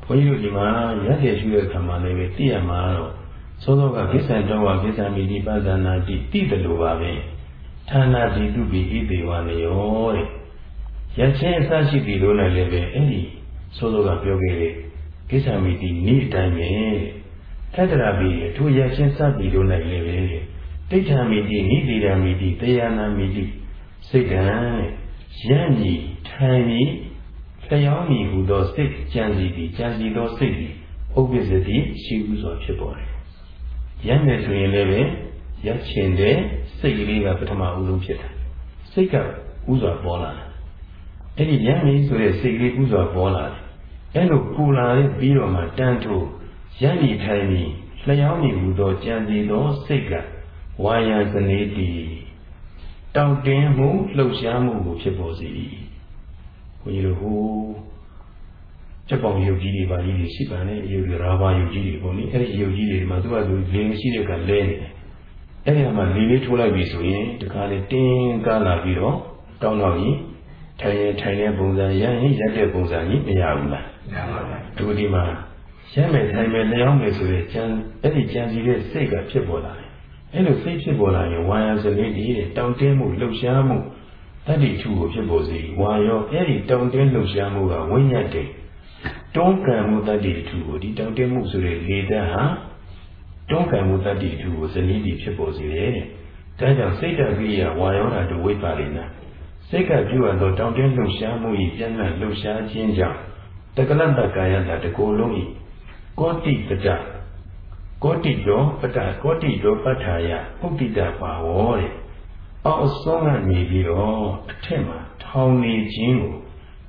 ဘုန်းကြီးတို့ဒီမှာရက်ရရှိတဲ့ခါမှလည်းသိရမှာတော့သောသောကကိစ္စံတော်ဝကိစ္စမိတိပဇာနာတိတိတယ်လို့ပါပဲဌာနာတိတုပိဣတိဝနယောတဲ့ရချင်းအစရှိပြီလို့လည်းလည်းပဲအဲ့ဒီသောသောကပြောခဲ့တဲ့ကိစ္စမိတိနေ့အတိုင်းပဲ ထက်တရာပြီးအထူးရချင်းစပြီလို့လည်းလည်းပဲတိဋ္ဌာမိတိနိတိရာမိတိတရားနာမိတိစိတ်ကံရံ့ညီထိုင်ညီတရားမီဟူသောစိတ်ကြံစီသည်ကြံစီသောစိတ်သည်ဥပ္ပစ္စတိရှိဟုစွာဖြစ်ပေါ်တယ်။ရမ်းမယ်ဆိုရင်လည်းပဲရချင်တဲ့စိတ်ကလေးကပထမဦးဆုံးဖြစ်တာ။စိတ်ကဥစွာပေါ်လာတယ်။အဲ့ဒီရမ်းမီဆိုတဲ့စိတ်ကလေးဥစွာပေါ်လာတယ်။အဲ့လိုပူလာတဲ့ပြီးတော့မှတန်းထိုး ရမ်းဒီထိုင်ပြီးလျှောင်းမီဟူသောကြံစီသောစိတ်ကဝါယံစနေတီတောင့်တင်းမှုလှုပ်ရှားမှုကိုဖြစ်ပေါ်စေ၏ဘုန်းကြီးတို့ဟိုစက်ပေါင်ယုတ်ကြီးတွေပါကြီးတွေရှိပါနဲ့ယုတ်ရာဘာယုတ်ကြီးတွေပေါ့နိအဲ့ဒီယုတ်ကြီးတွေမှာသူကသူလေမရှိတဲ့ကလဲနေတယ်အဲ့ဒီမှာလေလေးထိုးလိုက်ပြီဆိုရင်ဒီခါလေးတင်းကားလာပြီးတော့တောင်းတော့ကြီးထိုင်ရင်ထိုင်တဲ့ပုံစံရရင်ရက်တဲ့ပုံစံကြီးမရဘူးလားရပါပါဒီဒီမှာ ရက်မယ်ထိုင်မယ်လျောင်းမယ်ဆိုတဲ့ကြံအဲ့ဒီကြံစီတဲ့စိတ်ကဖြစ်ပေါ်လာတယ်အဲ့လိုစိတ်ဖြစ်ပေါ်လာရင်ဝါယစနေဒီတောင်းတင်းမှုလှုပ်ရှားမှုတတ္တိထုကိုဖြစ်ပေါ်စေဝါရောအဲ့ဒီတောင်းတင်းလှုပ်ရှားမှုကဝိညာဉ်တည်းတွန်းကံမှုတတ္တိထုကိုဒီတောင်းတင်းမှုဆိုတဲ့လေတန်းဟာတွန်းကံမှုတတ္တိထုကိုဇနီးဒီဖြစ်ပေါ်စေတယ်ဒါကြောင့်စိတ်တပိယဝါယောဓာတုဝိပါလိနာစိတ်ကပြုအပ်သောတောင်းတင်းလှုပ်ရှားမှု၏ပြန်လှန်လှုပ်ရှားခြင်းကြောင့်တက္ကလတ္တကာယတာတကိုယ်လုံး၏ ကောတိပဒကောတိကျော်ပတကောတိကျော်ပဋ္ဌာယပုတ္တိတပါဝောတဲ့အောက်ဆုံးကနေပြီးတော့အထက်မှာထောင်နေခြင်းကို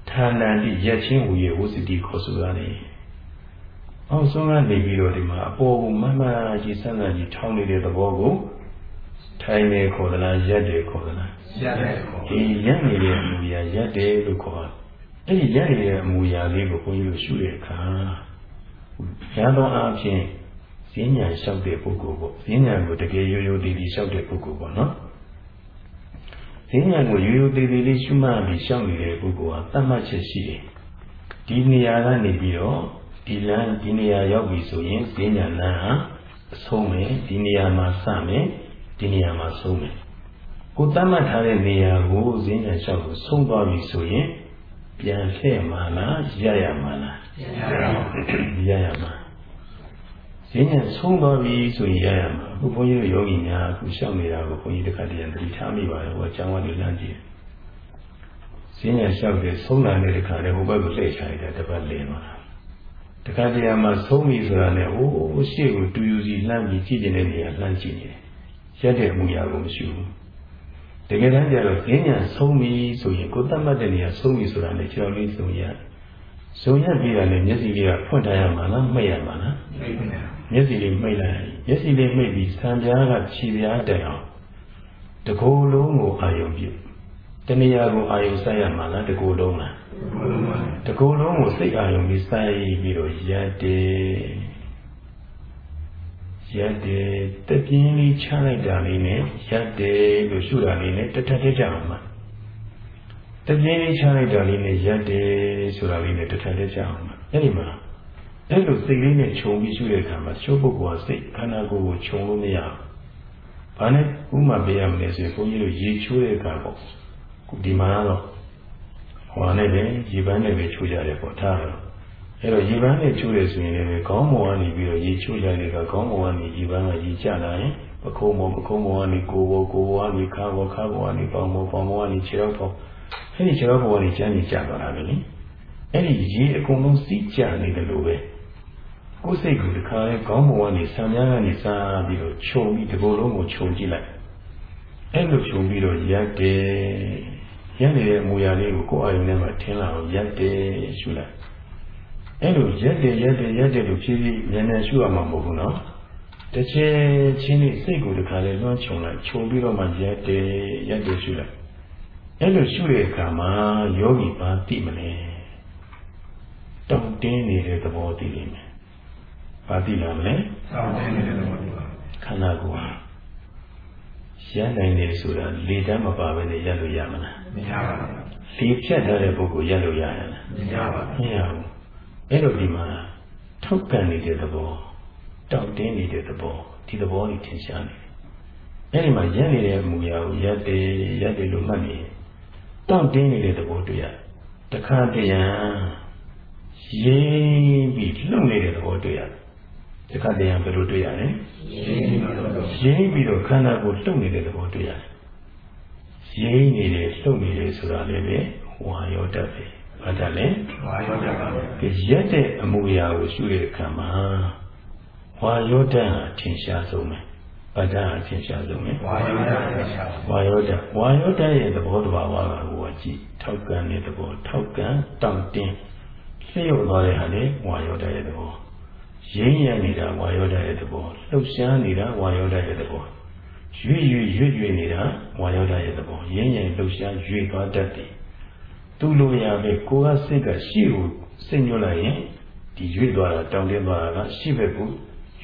ဌာနတိရက်ချင်းဟူ၍ဝစီတိခေါ်ဆိုရတယ်အောက်ဆုံးကနေပြီးတော့ဒီမှာအပေါ်ကိုမမကြီးဆန်းဆန်းကြီးထောင်းနေတဲ့သဘောကိုထိုင်နေခေါ်သလားရက်တယ်ခေါ်သလားရက်တယ်ခေါ်ဒီရက်နေတဲ့အမူအရာရက်တယ်လို့ခေါ်တယ်အဲ့ဒီရက်နေတဲ့အမူအရာလေးကိုဘုန်းကြီးတို့ရှုတဲ့အခါ ရသောအားဖြင့်ဈဉ္ညာလျှောက်တဲ့ပုဂ္ဂိုလ်ပေါ့ဈဉ္ညာကိုတကယ်ရိုးရိုးတည်တည်လျှောက်တဲ့ပုဂ္ဂိုလ်ပေါ့နော်ဈဉ္ညာကိုရိုးရိုးတည်တည်လေးရှုမှတ်ပြီးလျှောက်နေတဲ့ပုဂ္ဂိုလ်ဟာတတ်မှတ်ချက်ရှိတယ်ဒီနေရာကနေပြီးတော့ဒီလမ်းဒီနေရာရောက်ပြီဆိုရင်ဈဉ္ညာလမ်းဟာအဆုံးမယ်ဒီနေရာမှာစမယ်ဒီနေရာမှာဆုံးမယ်ကိုတတ်မှတ်ထားတဲ့နေရာကိုဈဉ္ညာလျှောက်ကိုဆုံးသွားပြီဆိုရင်ပြန်လှည့်မှာလားရရမှာလား ရရမှာဈဉ္ညာဆုံးသွားပြီဆိုရင်ရရမှာအခုဘုန်းကြီးတို့ယောဂီများအခုရှောက်နေတာကိုဘုန်းကြီးတစ်ခါတည်းသတိထားမိပါတယ်ဟိုအကြောင်းဝတ်လမ်းကြည့်ဈဉ္ညာလျှောက်တယ်ဆုံးလာတဲ့ခါလေဟိုဘက်ကိုလှည့်ချလိုက်တာတစ်ပတ်လင်းသွားတာတခါတည်းမှာဆုံးပြီဆိုတာနဲ့ဟိုးရှေ့ကိုတူယူစီလှမ်းပြီးကြည့်နေတဲ့နေရာလှမ်းကြည့်နေတယ်ရက်တဲ့အမှုရာကိုမရှိဘူးတကယ်တမ်းကျတော့ဈဉ္ညာဆုံးပြီဆိုရင်ကိုယ်တတ်မှတ်တဲ့နေရာဆုံးပြီဆိုတာနဲ့ခြေတော်လေးဆုံးရ ဆုံးရပြီးတာနဲ့မျက်စိလေးကဖွင့်ထားရမှာလားမှိတ်ရမှာလားမျက်စိလေးမှိတ်လိုက်မျက်စိလေးမှိတ်ပြီးဆံပြားကခြေပြားတက်အောင်တကိုယ်လုံးကိုအာယုံပြုတဏှာကိုအာယုံဆိုင်ရမှာလားတကိုယ်လုံးလားတကိုယ်လုံးကိုစိတ်အာယုံပြီးဆိုင်ပြီးတော့ရက်တယ်ရက်တယ်တပြင်းလေးချလိုက်တာလေးနဲ့ရက်တယ်လို့ရှုတာလေးနဲ့တထက်ထက်ကြအောင်ပါ တပြင်းလေးချလိုက်တာလေးနဲ့ရက်တယ်ဆိုတာလေးနဲ့တထက်ထက်ကြအောင်ပါအဲ့ဒီမှာအဲ့လိုစိတ်လေးနဲ့ခြုံပြီးရှုတဲ့အခါမှာရှုပုဂ္ဂိုလ်ကစိတ်ခန္ဓာကိုယ်ကိုခြုံလို့မရဘူး။ဘာနဲ့ဥမာပေးရမလဲဆိုရင်ဘုန်းကြီးတို့ရေချိုးတဲ့အခါပေါ့။ဒီမှာတော့ဟောနဲ့ပဲရေပန်းနဲ့ပဲချိုးကြတယ်ပေါ့ထားတော့အဲ့တော့ရေပန်းနဲ့ချိုးတယ်ဆိုရင်လည်းခေါင်းပေါ်ကနေပြီးတော့ရေချိုးကြတဲ့ကခေါင်းပေါ်ကနေရေပန်းကရေကျလာရင်ပခုံးပေါ်ပခုံးပေါ်ကနေကိုယ်ပေါ်ကိုယ်ပေါ်ကနေခါပေါ်ခါပေါ်ကနေပေါင်ပေါ်ပေါင်ပေါ်ကနေခြေထောက်ပေါ် အဲ့ဒီခြေထောက်ပေါ်ကနေကျန်းနေကျသွားတာပဲလေအဲ့ဒီရေအကုန်လုံးစီးကျနေတယ်လို့ပဲကိုယ်စိတ်ကိုတခါလဲခေါင်းပေါ်ကနေဆံများကနေစားပြီးတော့ခြုံပြီးဒီလိုလုံးကိုခြုံကြည့်လိုက်အဲ့လိုခြုံပြီးတော့ရက်တယ်ရက်နေတဲ့အမူအရာလေးကိုကိုယ်အာရုံထဲမှာထင်လာအောင်ရက်တယ်ရှုလိုက်အဲ့လိုရက်တယ်ရက်တယ်ရက်တယ်လို့ဖြည်းဖြည်းဉာဏ်နဲ့ရှုရမှာမဟုတ်ဘူးနော်တစ်ချက်ချင်းလေးစိတ်ကိုတခါလေလွှမ်းခြုံလိုက်ခြုံပြီးတော့မှရက်တယ်ရက်တယ်ရှုလိုက် အဲ့လိုရှုတဲ့အခါမှာယောဂီဘာသိမလဲတောင့်တင်းနေတဲ့သဘောသိလိမ့်မယ်ဘာသိလာမလဲတောင့်တင်းနေတဲ့သဘောသိပါခန္ဓာကိုယ်ဟာရနိုင်တယ်ဆိုတာလေတမ်းမပါဘဲနဲ့ရလို့ရမလားမရပါဘူးလေဖြတ်ထားတဲ့ပုဂ္ဂိုလ်ရလို့ရရလားမရပါဘူးမရဘူးအဲ့လိုဒီမှာထောက်ကန်နေတဲ့သဘောတောက်တင်းနေတဲ့သဘောဒီသဘောကြီးထင်ရှားနေတယ်အဲ့ဒီမှာရက်နေတဲ့အမူအရာကိုရက်တယ်ရက်တယ်လို့မှတ်နေတောက် တင်းနေတဲ့သဘောတွေ့ရတခါတရံရင်းပြီးလှုပ်နေတဲ့သဘောတွေ့ရတခါတရံဘယ်လိုတွေ့ရလဲရင်းပြီးတော့ခန္ဓာကိုလှုပ်နေတဲ့သဘောတွေ့ရတယ်ရင်းနေတယ်လှုပ်နေတယ်ဆိုတာလည်းပဲဝါရောတတ်တယ်ဘာတလဲဝါယောတပါပဲရက်တဲ့အမူအရာကိုရှုတဲ့အခါမှာဝါယောတဟာထင်ရှားဆုံးပဲဘာတဟာထင်ရှားဆုံးပဲဝါယောတထင်ရှားဝါယောတဝါယောတရဲ့သဘောတဘာဝကဟို ကြည့်ထောက်ကန်တဲ့သဘောထောက်ကန်တောင့်တင်းလျှို့သွားတဲ့ဟာလေဝါယောတရဲ့သဘောရင်းရနေတာဝါယောတရဲ့သဘောလှုပ်ရှားနေတာဝါယောတရဲ့သဘောရွေ့ရွေ့ရွေ့ရွေ့နေတာဝါယောတရဲ့သဘောရင်းရလှုပ်ရှားရွေ့သွားတတ်တယ်သူ့လိုရပဲကိုကစိတ်ကရှေ့ကိုစိတ်ညွှန်လိုက်ရင်ဒီရွေ့သွားတာတောင်းတင်းသွားတာကရှေ့ဘက်ကို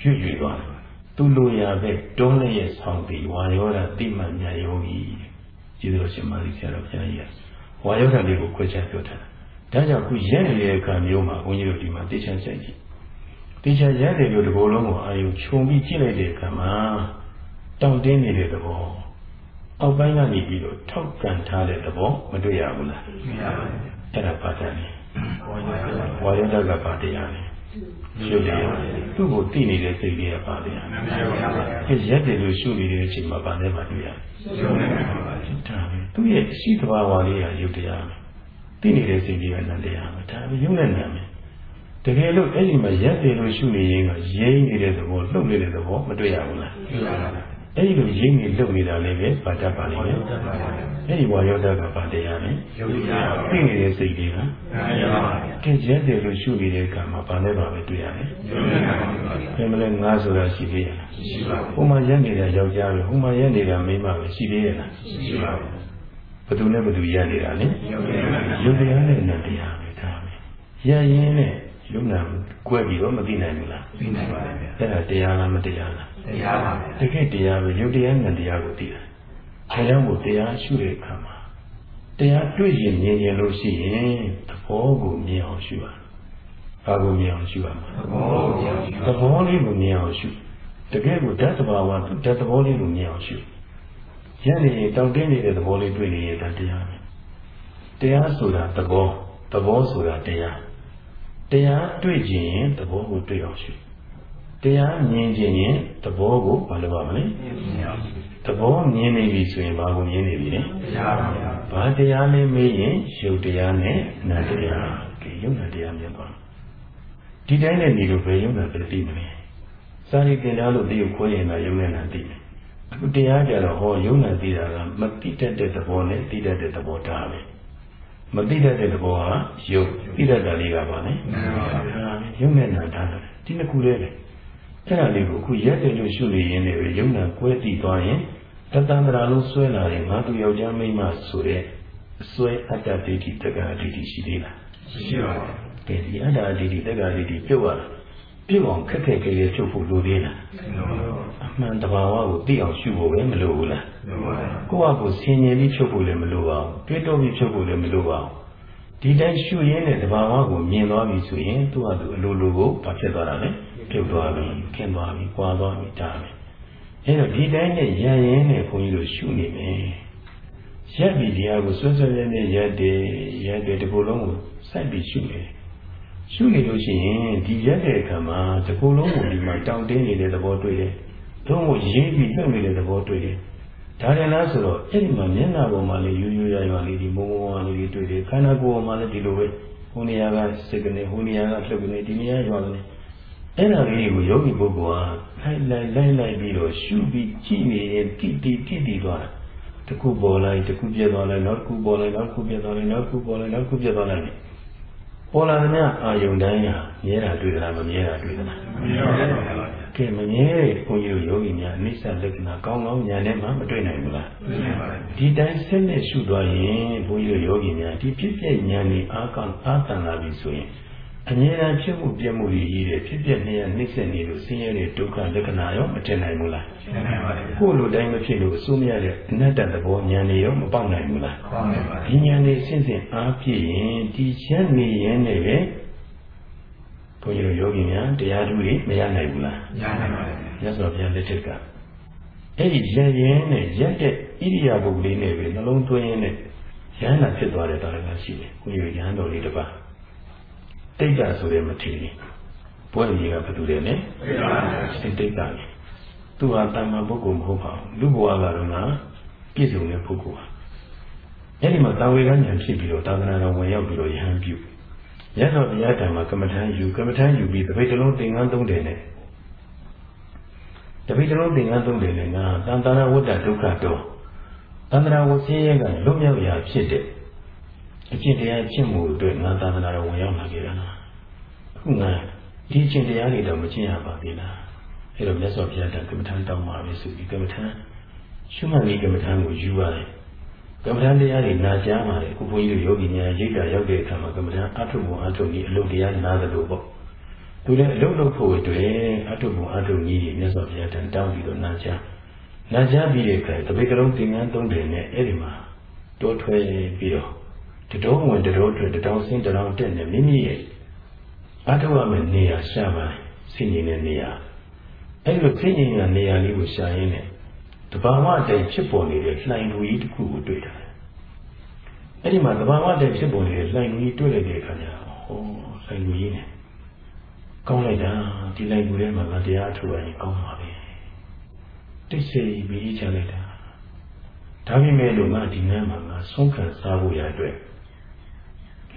ရွေ့ရွေ့သွားတယ်သူ့လိုရပဲတွန်းလည်းရဲ့ဆောင်ပြီးဝါရောတာတိမှန်ညာယောဂီ ကျေးဇူးတော်ရှင်မာသီဆရာတော်ဘုရားကြီးကဝဝါယောဓာတ်လေးကိုခွဲခြားပြောထားတာဒါကြောင့်ခုရက်နေတဲ့အခါမျိုးမှာဘုန်းကြီးတို့ဒီမှာတေချာဆိုင်ကြည့်တေချာရက်တယ်လို့ဒီလိုလုံးကိုအာယုခြုံပြီးကြည့်လိုက်တဲ့အခါမှာတောင့်တင်းနေတဲ့သဘောအောက်ပိုင်းကနေပြီးတော့ထောက်ကန်ထားတဲ့သဘောမတွေ့ရဘူးလားတွေ့ရပါတယ်အဲ့ဒါပါတတ်နေဝါယောဓာတ်ကပါတရားလေ ရှုတယ်သူ့ကိုသိနေတဲ့စိတ်လေးကပါတရားအဲရက်တယ်လို့ရှုနေတဲ့အချိန်မှာဗာနဲ့မှတွေ့ရရှုနေပါပါဒါပဲသူ့ရဲ့အရှိတဘာဝလေးကယုတ်တရားပဲသိနေတဲ့စိတ်လေးကနတရားပဲဒါပဲယုတ်နဲ့နာမယ်တကယ်လို့အဲ့ဒီမှာရက်တယ်လို့ရှုနေရင်ကရိမ့်နေတဲ့သဘောလှုပ်နေတဲ့သဘောမတွေ့ရဘူးလားတွေ့ရပါ အဲ့ဒီလိုရင်းနေလုပ်နေတာလည်းပဲပါတတ်ပါလိမ့်မယ်အဲ့ဒီဝါယောဓာတ်ကပါတရားလေယုတ်တရားသိနေတဲ့စိတ်တွေကမှန်ပါပါကဲရက်တယ်လို့ရှုနေတဲ့ကံမှာဘာနဲ့ပါပဲတွေ့ရတယ်ယုတ်တရားပါဘယ်မလဲငါဆိုတာရှိသေးရဲ့ရှိပါဘူးဟိုမှာရက်နေတာယောက်ျားပဲဟိုမှာရက်နေတာမိန်းမပဲရှိသေးရဲ့လားရှိပါဘူးဘယ်သူနဲ့ဘယ်သူရက်နေတာလဲယုတ်တရားယုတ်တရားနဲ့နတ်တရားပဲဒါပဲရက်ရင်းနဲ့ယုံနာကွဲပြီးတော့မသိနိုင်ဘူးလားသိနိုင်ပါတယ်ဗျအဲ့ဒါတရားလားမတရားလား တရားပါဗျတကယ်တရားပဲယုတ်တရားနဲ့တရားကိုသိတာအဲကြောင့်မို့တရားရှုတဲ့အခါမှာတရားတွေ့ရင်မြင်ရင်လို့ရှိရင်သဘောကိုမြင်အောင်ရှုရဘာကိုမြင်အောင်ရှုရမှာသဘောကိုမြင်အောင်ရှုသဘောလေးကိုမြင်အောင်ရှုတကယ်ကိုဓာတ်သဘာဝဓာတ်သဘောလေးကိုမြင်အောင်ရှုရနေရင်တောင့်တင်းနေတဲ့သဘောလေးတွေ့နေရင်ဒါတရားပဲတရားဆိုတာသဘောသဘောဆိုတာတရားတရားတွေ့ခြင်းသဘောကိုတွေ့အောင်ရှု တရားမြင်ခြင်းရင်သဘောကိုဘာလို့ပါမလဲသဘောမြင်နေပြီဆိုရင်ဘာကိုမြင်နေပြီလဲတရားပါဗျာဘာတရားလဲမေးရင်ရုပ်တရားနဲ့နာတရားကဲရုပ်နာတရားမြင်ပါဒီတိုင်းနဲ့နေလို့ပဲရုပ်နာသိမလဲစာရီတင်သားလို့တရုပ်ခွဲရင်တော့ရုပ်နဲ့နာသိတယ်အခုတရားကြတော့ဟောရုပ်နာသိတာကမသိတတ်တဲ့သဘောနဲ့သိတတ်တဲ့သဘောထားပဲမသိတတ်တဲ့သဘောဟာရုပ်သိတတ်တာလေးကပါလေရုပ်နဲ့နာထားတယ်ဒီနှစ်ခုလေးပဲ အဲ့ဒါလေးကိုအခုရက်တယ်လို့ရှုနေရင်းနဲ့ပဲယုံနာကွဲတည်သွားရင်တတန္တရာလုံးဆွဲလာရင်ငါသူယောက်ျားမိန်းမဆိုတဲ့အစွဲအတ္တဒိဋ္ဌိတက္ကရာဒိဋ္ဌိရှိသေးလားရှိပါဘူး။ဒီဒီအတ္တဒိဋ္ဌိတက္ကရာဒိဋ္ဌိပြုတ်ရတာပြုတ်အောင်ခက်ခက်ခဲခဲချုပ်ဖို့လိုသေးလား။အမှန်တဘာဝကိုသိအောင်ရှုဖို့ပဲမလိုဘူးလား။လိုပါဘူး။ကိုယ့်အကိုဆင်ញင်ပြီးချုပ်ဖို့လည်းမလိုပါဘူး။တွေးတောပြီးချုပ်ဖို့လည်းမလိုပါဘူး။ဒီတိုင်းရှုရင်းနဲ့တဘာဝကိုမြင်သွားပြီဆိုရင်သူ့ဟာသူအလိုလိုကိုဘာဖြစ်သွားတာလဲ။ ပြုတ်သွားပြီခင်းသွားပြီကွာသွားပြီဒါပဲအဲတော့ဒီတိုင်းနဲ့ရရင်နဲ့ခွန်ကြီးတို့ရှုနေမယ်ရက်ပြီးတရားကိုဆွဆွနဲ့နဲ့ရက်တယ်ရက်တယ်ဒီကုလုံးကိုစိုက်ပြီးရှုနေရှုနေလို့ရှိရင်ဒီရက်တဲ့အခါမှာဒီကုလုံးကိုဒီမှာတောင့်တင်းနေတဲ့သဘောတွေ့တယ်သုံးကိုရေးပြီးလှုပ်နေတဲ့သဘောတွေ့တယ်ဒါရင်လားဆိုတော့အဲ့ဒီမှာမျက်နှာပေါ်မှာလည်းယူယူရရလေးဒီမုံမုံလေးတွေတွေ့တယ်ခန္ဓာကိုယ်ပေါ်မှာလည်းဒီလိုပဲဟိုနေရာကစိတ်ကနေဟိုနေရာကလှုပ်ကနေဒီနေရာရွာကနေ အဲ့ဒါလေးကိုယောဂီပုဂ္ဂိုလ်ဟာလိုက်လိုက်လိုက်လိုက်ပြီးတော့ရှုပြီးကြည့်နေရင်တိတိတိတိသွားတာတခုပေါ်လိုက်တခုပြတ်သွားလိုက်နောက်တစ်ခုပေါ်လိုက်နောက်တစ်ခုပြတ်သွားလိုက်နောက်တစ်ခုပေါ်လိုက်နောက်တစ်ခုပြတ်သွားလိုက်ပေါ်လာတဲ့အာယုန်တိုင်းဟာမြဲတာတွေ့သလားမမြဲတာတွေ့သလားမမြဲပါဘူးကဲမမြဲတဲ့ဘုန်းကြီးတို့ယောဂီများအနိစ္စလက္ခဏာကောင်းကောင်းညာနဲ့မှမတွေ့နိုင်ဘူးလားဒီတိုင်းဆက်နဲ့ရှုသွားရင်ဘုန်းကြီးတို့ယောဂီများဒီဖြစ်ဖြစ်ညာနေအားကောင်းအားတန်လာပြီဆိုရင် အမြဲတမ်းဖြစ်မှုပြမှုတွေကြီးတယ်ဖြစ်ပြနေရနှိမ့်ဆက်နေလို့ဆင်းရဲတဲ့ဒုက္ခလက္ခဏာရောမထင်နိုင်ဘူးလားထင်နိုင်ပါတယ်ကိုယ်လိုတိုင်းမဖြစ်လို့အစိုးမရတဲ့အနတ္တသဘောဉာဏ်တွေရောမပေါက်နိုင်ဘူးလားပေါက်နိုင်ပါတယ်ဒီဉာဏ်တွေစဉ်စဉ်အားဖြည့်ရင်ဒီချက်နေရင်လည်းပဲဘုန်းကြီးတို့ယောဂီများတရားဓုတွေမရနိုင်ဘူးလားရနိုင်ပါတယ်မြတ်စွာဘုရားလက်ထက်ကအဲ့ဒီရရင်နဲ့ရက်တဲ့ဣရိယာပုတ်လေးနဲ့ပဲနှလုံးသွင်းရင်းနဲ့ရဟန္တာဖြစ်သွားတဲ့တာလည်းရှိတယ်ဘုန်းကြီးရဟန်းတော်လေးတစ်ပါး တိတ်တာဆိုတဲ့မထေရီပွဲကြီးကဘယ်သူလဲလဲတိတ်တာတိတ်တာလေသူဟာတမ္မာပုဂ္ဂိုလ်မဟုတ်ပါဘူးလူဘဝကတော့ငါပြည့်စုံတဲ့ပုဂ္ဂိုလ်ဟာအဲ့ဒီမှာတာဝေကဉာဏ်ဖြစ်ပြီးတော့သာသနာတော်ဝင်ရောက်ပြီးတော့ယဟန်ပြုရသော်ဘုရားတံမှာကမ္မထမ်းယူကမ္မထမ်းယူပြီးတပိတ်တလုံးသင်္ကန်းသုံးတယ်နဲ့တပိတ်တလုံးသင်္ကန်းသုံးတယ်နဲ့ငါတန်တနာဝတ္တဒုက္ခတော့တန္တရာဝဆင်းရဲကလွတ်မြောက်ရာဖြစ်တဲ့ အကျင့်တရားကျင့်မှုအတွက်ငါသာသနာတော်ဝင်ရောက်လာခဲ့တာအခုငါဒီအကျင့်တရားတွေတော့မကျင့်ရပါသေးလားအဲ့တော့မြတ်စွာဘုရားကကမ္မထမ်းတောင်းပါပဲဆိုပြီးကမ္မထမ်းရှုမှတ်ပြီးကမ္မထမ်းကိုယူရတယ်ကမ္မထမ်းတရားတွေနာကြားပါတယ်အခုဘုန်းကြီးတို့ယောဂီများရိတ်တာရောက်တဲ့အခါမှာကမ္မထမ်းအထုပ်ပုံအထုပ်ကြီးအလုပ်တရားနာသလိုပေါ့သူလည်းအလုပ်လုပ်ဖို့အတွက်အထုပ်ပုံအထုပ်ကြီးတွေမြတ်စွာဘုရားတန်တောင်းပြီးတော့နာကြားနာကြားပြီးတဲ့အခါတပိတ်ကလုံးသင်္ကန်းသုံးတယ်နဲ့အဲ့ဒီမှာတိုးထွဲပြီးတော့ တတော်ဝင်တတော်အတွက်တတော်စင်းတတော်တက်နေမိမိရဲ့အထောက်အမဲ့နေရာရှာပါစိတ်ငြိမ်တဲ့နေရာအဲ့လိုစိတ်ငြိမ်တဲ့နေရာလေးကိုရှာရင်းနဲ့တဘာဝတည်းဖြစ်ပေါ်နေတဲ့လှိုင်လူကြီးတစ်ခုကိုတွေ့တာအဲ့ဒီမှာတဘာဝတည်းဖြစ်ပေါ်နေတဲ့လှိုင်လူကြီးတွေ့လိုက်တဲ့အခါကျဟောလှိုင်လူကြီးနဲ့ကောင်းလိုက်တာဒီလှိုင်လူထဲမှာငါတရားထုတ်ရရင်ကောင်းပါပဲတိတ်ဆိတ်ပြီးချလိုက်တာဒါပေမဲ့လို့ငါဒီနန်းမှာငါဆုံးခံစားဖို့ရအတွက်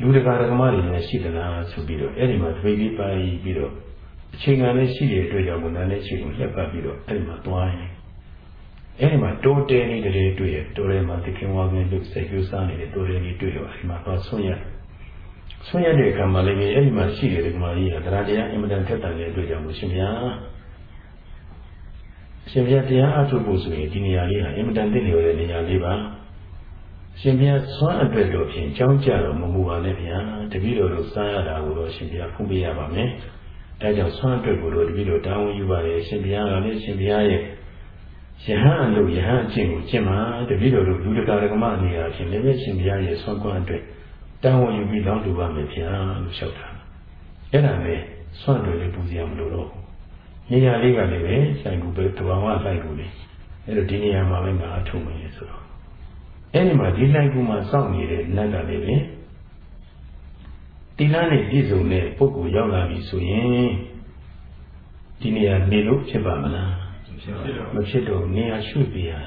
လူတကာဓမ္မတွေလည်းရှိသလားဆိုပြီးတော့အဲ့ဒီမှာတပိတ်ပြီးပါပြီးတော့အချိန်ကလည်းရှိတဲ့အတွက်ကြောင့်နာနဲ့ရှိကိုလှက်ပတ်ပြီးတော့အဲ့ဒီမှာသွားရင်အဲ့ဒီမှာတိုးတဲနေတဲ့တွေတွေ့ရတိုးတဲမှာသခင်ဝါကင်းလို့စိတ်ကူးစားနေတဲ့တိုးတဲလေးတွေ့ရအဲ့ဒီမှာသွားဆွံ့ရဆွံ့ရတဲ့အခါမှာလည်းအဲ့ဒီမှာရှိတဲ့ဓမ္မကြီးကတရားတရားအင်မတန်ထက်တန်တဲ့အတွက်ကြောင့်ရှင်ဗျာရှင်ဗျာတရားအထုတ်ဖို့ဆိုရင်ဒီနေရာလေးဟာအင်မတန်သိနေရတဲ့နေရာလေးပါ ရှင်ဗျာဆွမ်းအတွက်တော့ဖြင့်ကြောင်းကြတော့မမူပါနဲ့ဗျာတပည့်တော်တို့စားရတာကိုတော့ရှင်ဗျာဖုံးပေးရပါမယ်ဒါကြောင့်ဆွမ်းအတွက်ကိုတော့တပည့်တော်တာဝန်ယူပါတယ်ရှင်ဗျာကလည်းရှင်ဗျာရဲ့ယဟန်လို့ယဟန်အချင်းကိုကျင့်မှာတပည့်တော်တို့လူတကာရကမအနေအချင်းလည်းပဲရှင်ဗျာရဲ့ဆွမ်းကွမ်းအတွက်တာဝန်ယူပြီးလောင်းတူပါမယ်ဗျာလို့လျှောက်တာအဲ့ဒါနဲ့ဆွမ်းတွေလည်းပူဇော်မလို့တော့နေရာလေးကလည်းပဲဆိုင်ကူပဲတဘာဝဆိုင်ကူလေးအဲ့တော့ဒီနေရာမှာပဲငါအထုံးမယ်ဆိုတော့ အဲ့ဒီမှာဒီဆိုင်ကူမှာစောင့်နေတဲ့နတ်ကလည်းပဲတိလနဲ့ပြည့်စုံတဲ့ပုဂ္ဂိုလ်ရောက်လာပြီဆိုရင်ဒီနေရာနေလို့ဖြစ်ပါမလားမဖြစ်တော့နေရာရွှေ့ပြရတယ်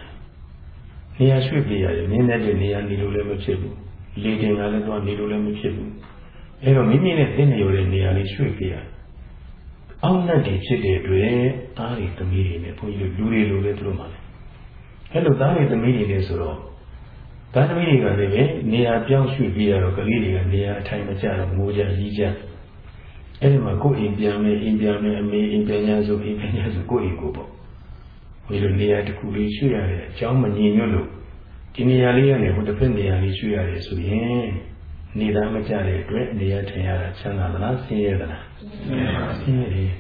နေရာရွှေ့ပြရတယ်နင်းတဲ့နေရာနေလို့လည်းမဖြစ်ဘူးလေတင်ကလည်းတော့နေလို့လည်းမဖြစ်ဘူးအဲ့တော့မိမိနဲ့သိနေရတဲ့နေရာလေးရွှေ့ပြရတယ်အောက်နဲ့တည်ဖြစ်တဲ့အတွက်သားတွေသမီးတွေနဲ့ဘုန်းကြီးတို့လူတွေလိုပဲသူတို့မှလည်းအဲ့လိုသားတွေသမီးတွေနဲ့ဆိုတော့ သားသမီးတွေကလည်းပဲနေရာပြောင်းရွှေ့ပြရတော့ကလေးတွေကနေရာအထိုင်မကျတော့ငိုကြကြီးကြအဲ့ဒီမှာကိုယ်အိမ်ပြန်မယ်အိမ်ပြန်မယ်အမေအိမ်ပြန်ရဆိုအိမ်ပြန်ရဆိုကိုယ်အိမ်ကိုပေါ့ဘယ်လိုနေရာတစ်ခုလေးရွှေ့ရတဲ့အကြောင်းမငြင်းညွတ်လို့ဒီနေရာလေးကနေဟိုတစ်ဖက်နေရာလေးရွှေ့ရတယ်ဆိုရင်နေသားမကြတဲ့အတွက်နေရာထင်ရတာချမ်းသာသလားဆင်းရဲသလားဆင်းရဲတယ်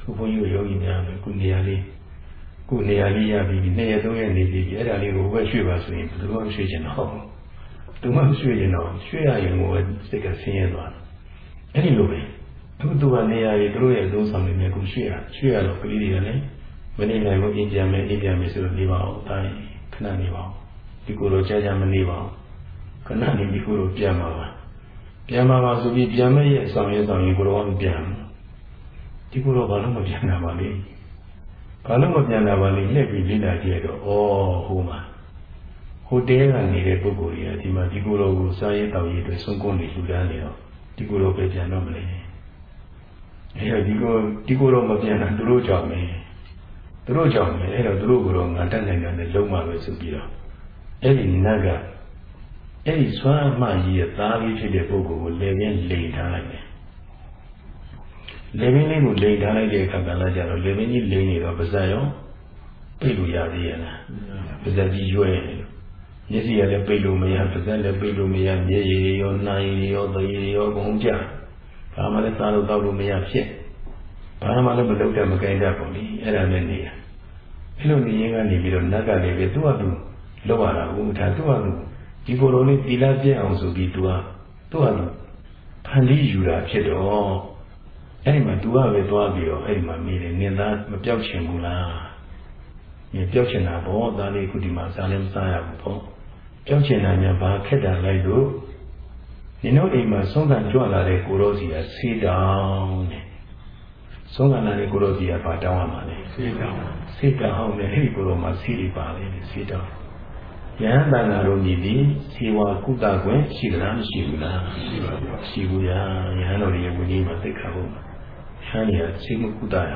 ဘုဘုန်းကြီးယောဂီများပဲခုနေရာလေး ခုနေရာလေးရပြီးနှစ်ရက်သုံးရက်နေပြီးအဲ့ဒါလေးကိုဝက်ရွှေ့ပါဆိုရင်ဘယ်သူမှရွှေ့ချင်တော့သူမှရွှေ့ချင်တော့ရွှေ့ရရင်ကိုစိတ်ကဆင်းရဲသွားတယ်အဲ့ဒီလိုပဲအခုသူကနေရာကြီးတို့ရဲ့သုံးဆောင်နေတယ်ခုရွှေ့ရရွှေ့ရတော့ကလေးတွေကလည်းမနေနိုင်ဘူးပြင်ပြန်မယ်အိမ်ပြန်မယ်ဆိုတော့နေပါအောင်အတိုင်းခဏနေပါအောင်ဒီကိုယ်လိုကြာကြာမနေပါအောင်ခဏနေဒီကိုယ်လိုပြန်ပါပါပြန်ပါပါဆိုပြီးပြန်မဲ့ရဲ့ဆောင်ရဲဆောင်ရင်ကိုယ်တော်ကပြန်ဒီကိုယ်တော်ဘာလို့မပြန်တာပါလဲ ဘာလို့မပြန်တာပါလဲလက်ပြီးလေ့လာကြည့်တော့ဩဟိုမှာဟိုတဲကနေတဲ့ပုဂ္ဂိုလ်ကြီးကဒီမှာဒီကိုယ်တော်ကိုစားရဲတောက်ရဲအတွက်ဆုံးကုန်းနေလှူဒန်းနေတော့ဒီကိုယ်တော်ပဲပြန်တော့မလဲအဲဒီကိုဒီကိုယ်တော်မပြန်တာသူတို့ကြောင့်ပဲသူတို့ကြောင့်ပဲအဲ့တော့သူတို့ကတော့ငါတတ်နိုင်တယ်လုံးမပဲဆိုပြီးတော့အဲ့ဒီနတ်ကအဲ့ဒီစွမ်းအမှကြီးရဲ့သားလေးဖြစ်တဲ့ပုဂ္ဂိုလ်ကိုလေပြင်းလိန်ထားလိုက်တယ် လေပြင်းလေးကိုလိန်ထားလိုက်တဲ့အခါကလည်းကြတော့လေပြင်းကြီးလိန်နေတော့ပါဇက်ရောပိတ်လို့ရသေးရဲ့လားပါဇက်ကြီးရွယ်နေမျက်စိကလည်းပိတ်လို့မရပါဇက်လည်းပိတ်လို့မရမျက်ရည်ရောနှာရည်ရောသရည်ရောဘုံကြဘာမှလည်းစားလို့တောက်လို့မရဖြစ်ဘာမှလည်းမလုပ်တတ်မကိုင်းတတ်ဘူးလေအဲ့ဒါနဲ့နေရအဲ့လိုနေရင်ကနေပြီးတော့နတ်ကလည်းပဲသူ့အတူလောက်ရတာဘူးဒါသူ့အတူဒီကိုယ်တော်လေးသီလပြည့်အောင်ဆိုပြီးသူကသူ့အတူဖန်တီးယူတာဖြစ်တော့ အဲ့ဒီမှာသူကပဲသွားပြီးတော့အဲ့ဒီမှာနေတယ်နင်သားမပြောက်ချင်ဘူးလားနင်ပြောက်ချင်တာပေါ့သားလေးခုဒီမှာစားလည်းမစားရဘူးပေါ့ပြောက်ချင်တာများဘာခက်တာလိုက်လို့နင်တို့အိမ်မှာဆုံးခံကြွလာတဲ့ကိုရောစီကဆေးတောင်းတဲ့ဆုံးခံလာတဲ့ကိုရောစီကဘာတောင်းရမှာလဲဆေးတောင်းဆေးတောင်းအောင်လေအဲ့ဒီကိုရောမှာဆေးတွေပါလေဆေးတောင်းယဟန်တန်ဃာတို့မြည်ပြီးဇေဝကုသကွယ်ရှိသလားမရှိဘူးလားရှိပါဘူးရှိဘူးရာယဟန်တော်ရဲ့ဝိနည်းမှာသိခါဖို့ယ ဟန်ကြီးကဆေးမကုသရ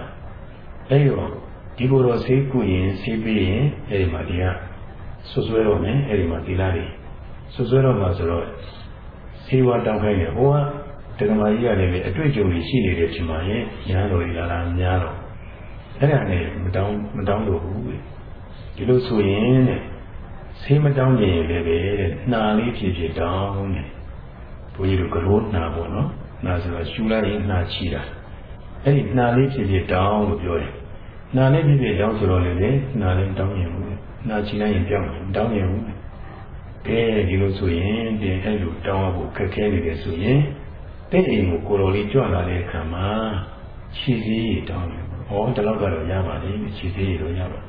အဲ့တော့ဒီလိုတော့ဆေးကုရင်ဆေးပေးရင်အဲ့ဒီမှာဒီကဆွဆွဲတော့မယ်အဲ့ဒီမှာဒီလားတွေဆွဆွဲတော့မှာဆိုတော့ဇေဝတောင်းခိုင်းတယ်ဟိုကတက္ကမကြီးကလည်းအတွေ့အကြုံတွေရှိနေတယ်ဖြစ်မှာရဲ့ယဟန်တော်ကြီးလာလာများတော့အဲ့ဒါနဲ့မတောင်းမတောင်းလို့ဘူးဒီလိုဆိုရင်တဲ့ဆေးမတောင်းကြရင်လည်းပဲတဲ့နှာလေးဖြစ်ဖြစ်တောင်းတယ်ဘုန်းကြီးတို့ကရိုးနှာပေါ့နော်နှာဆိုတော့ရှူလိုက်ရင်နှာချီတာ အဲ့ဒီနှာလေးဖြစ်ဖြစ်တောင်းလို့ပြောတယ်နှာလေးဖြစ်ဖြစ်တောင်းဆိုတော့လည်းနှာလေးတောင်းရင်ဘူးနှာချီလိုက်ရင်ပြောင်းတယ်တောင်းရင်ဘူးကဲဒီလိုဆိုရင်တင်အဲ့လိုတောင်းဖို့ခက်ခဲနေတယ်ဆိုရင်တဲ့အိမ်ကိုကိုလိုလေးကြွလာတဲ့အခါမှာခြေစည်းရတောင်းတယ်။ဟောဒီလောက်ကတော့ရပါလိမ့်ခြေစည်းရတော့ရပါ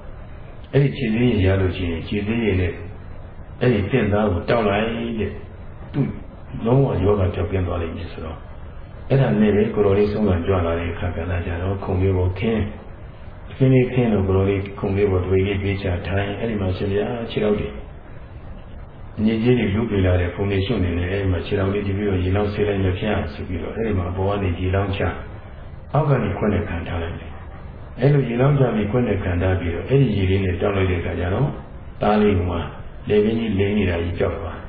အဲ့ဒီခြေစည်းရရလို့ရှိရင်ခြေစည်းရနဲ့အဲ့ဒီတင့်သားကိုတောက်လိုက်တဲ့သူ့လုံးဝယောဂကြောက်ပြင်းသွားလိမ့်မယ်ဆိုတော့ အဲ့ဒါနဲ့ပဲကိုလိုလေးဆုံးကကြွလာတဲ့အခါကလည်းကြတော့ခုံလေးကိုခင်းခင်းလေးခင်းတော့ကိုလိုလေးခုံလေးကိုတွေးလေးပြေးချထိုင်အဲ့ဒီမှာရှင်ဗျာခြေတော့တယ်ညစ်ကြေးတွေလူပြေလာတဲ့ဖုန်နေရှုံနေတယ်အဲ့ဒီမှာခြေတော်လေးဒီပြီးတော့ရေလောင်းဆေးလိုက်မဖြစ်အောင်ဆိုပြီးတော့အဲ့ဒီမှာဘောကနေရေလောင်းချအောက်ကနေခွန်းနဲ့ခံထားလိုက်တယ်အဲ့လိုရေလောင်းချပြီးခွန်းနဲ့ခံထားပြီးတော့အဲ့ဒီရေလေးနဲ့တောက်လိုက်တဲ့အခါကျတော့သားလေးကလေပင်ကြီးလင်းနေတာကြီးကြောက်သွား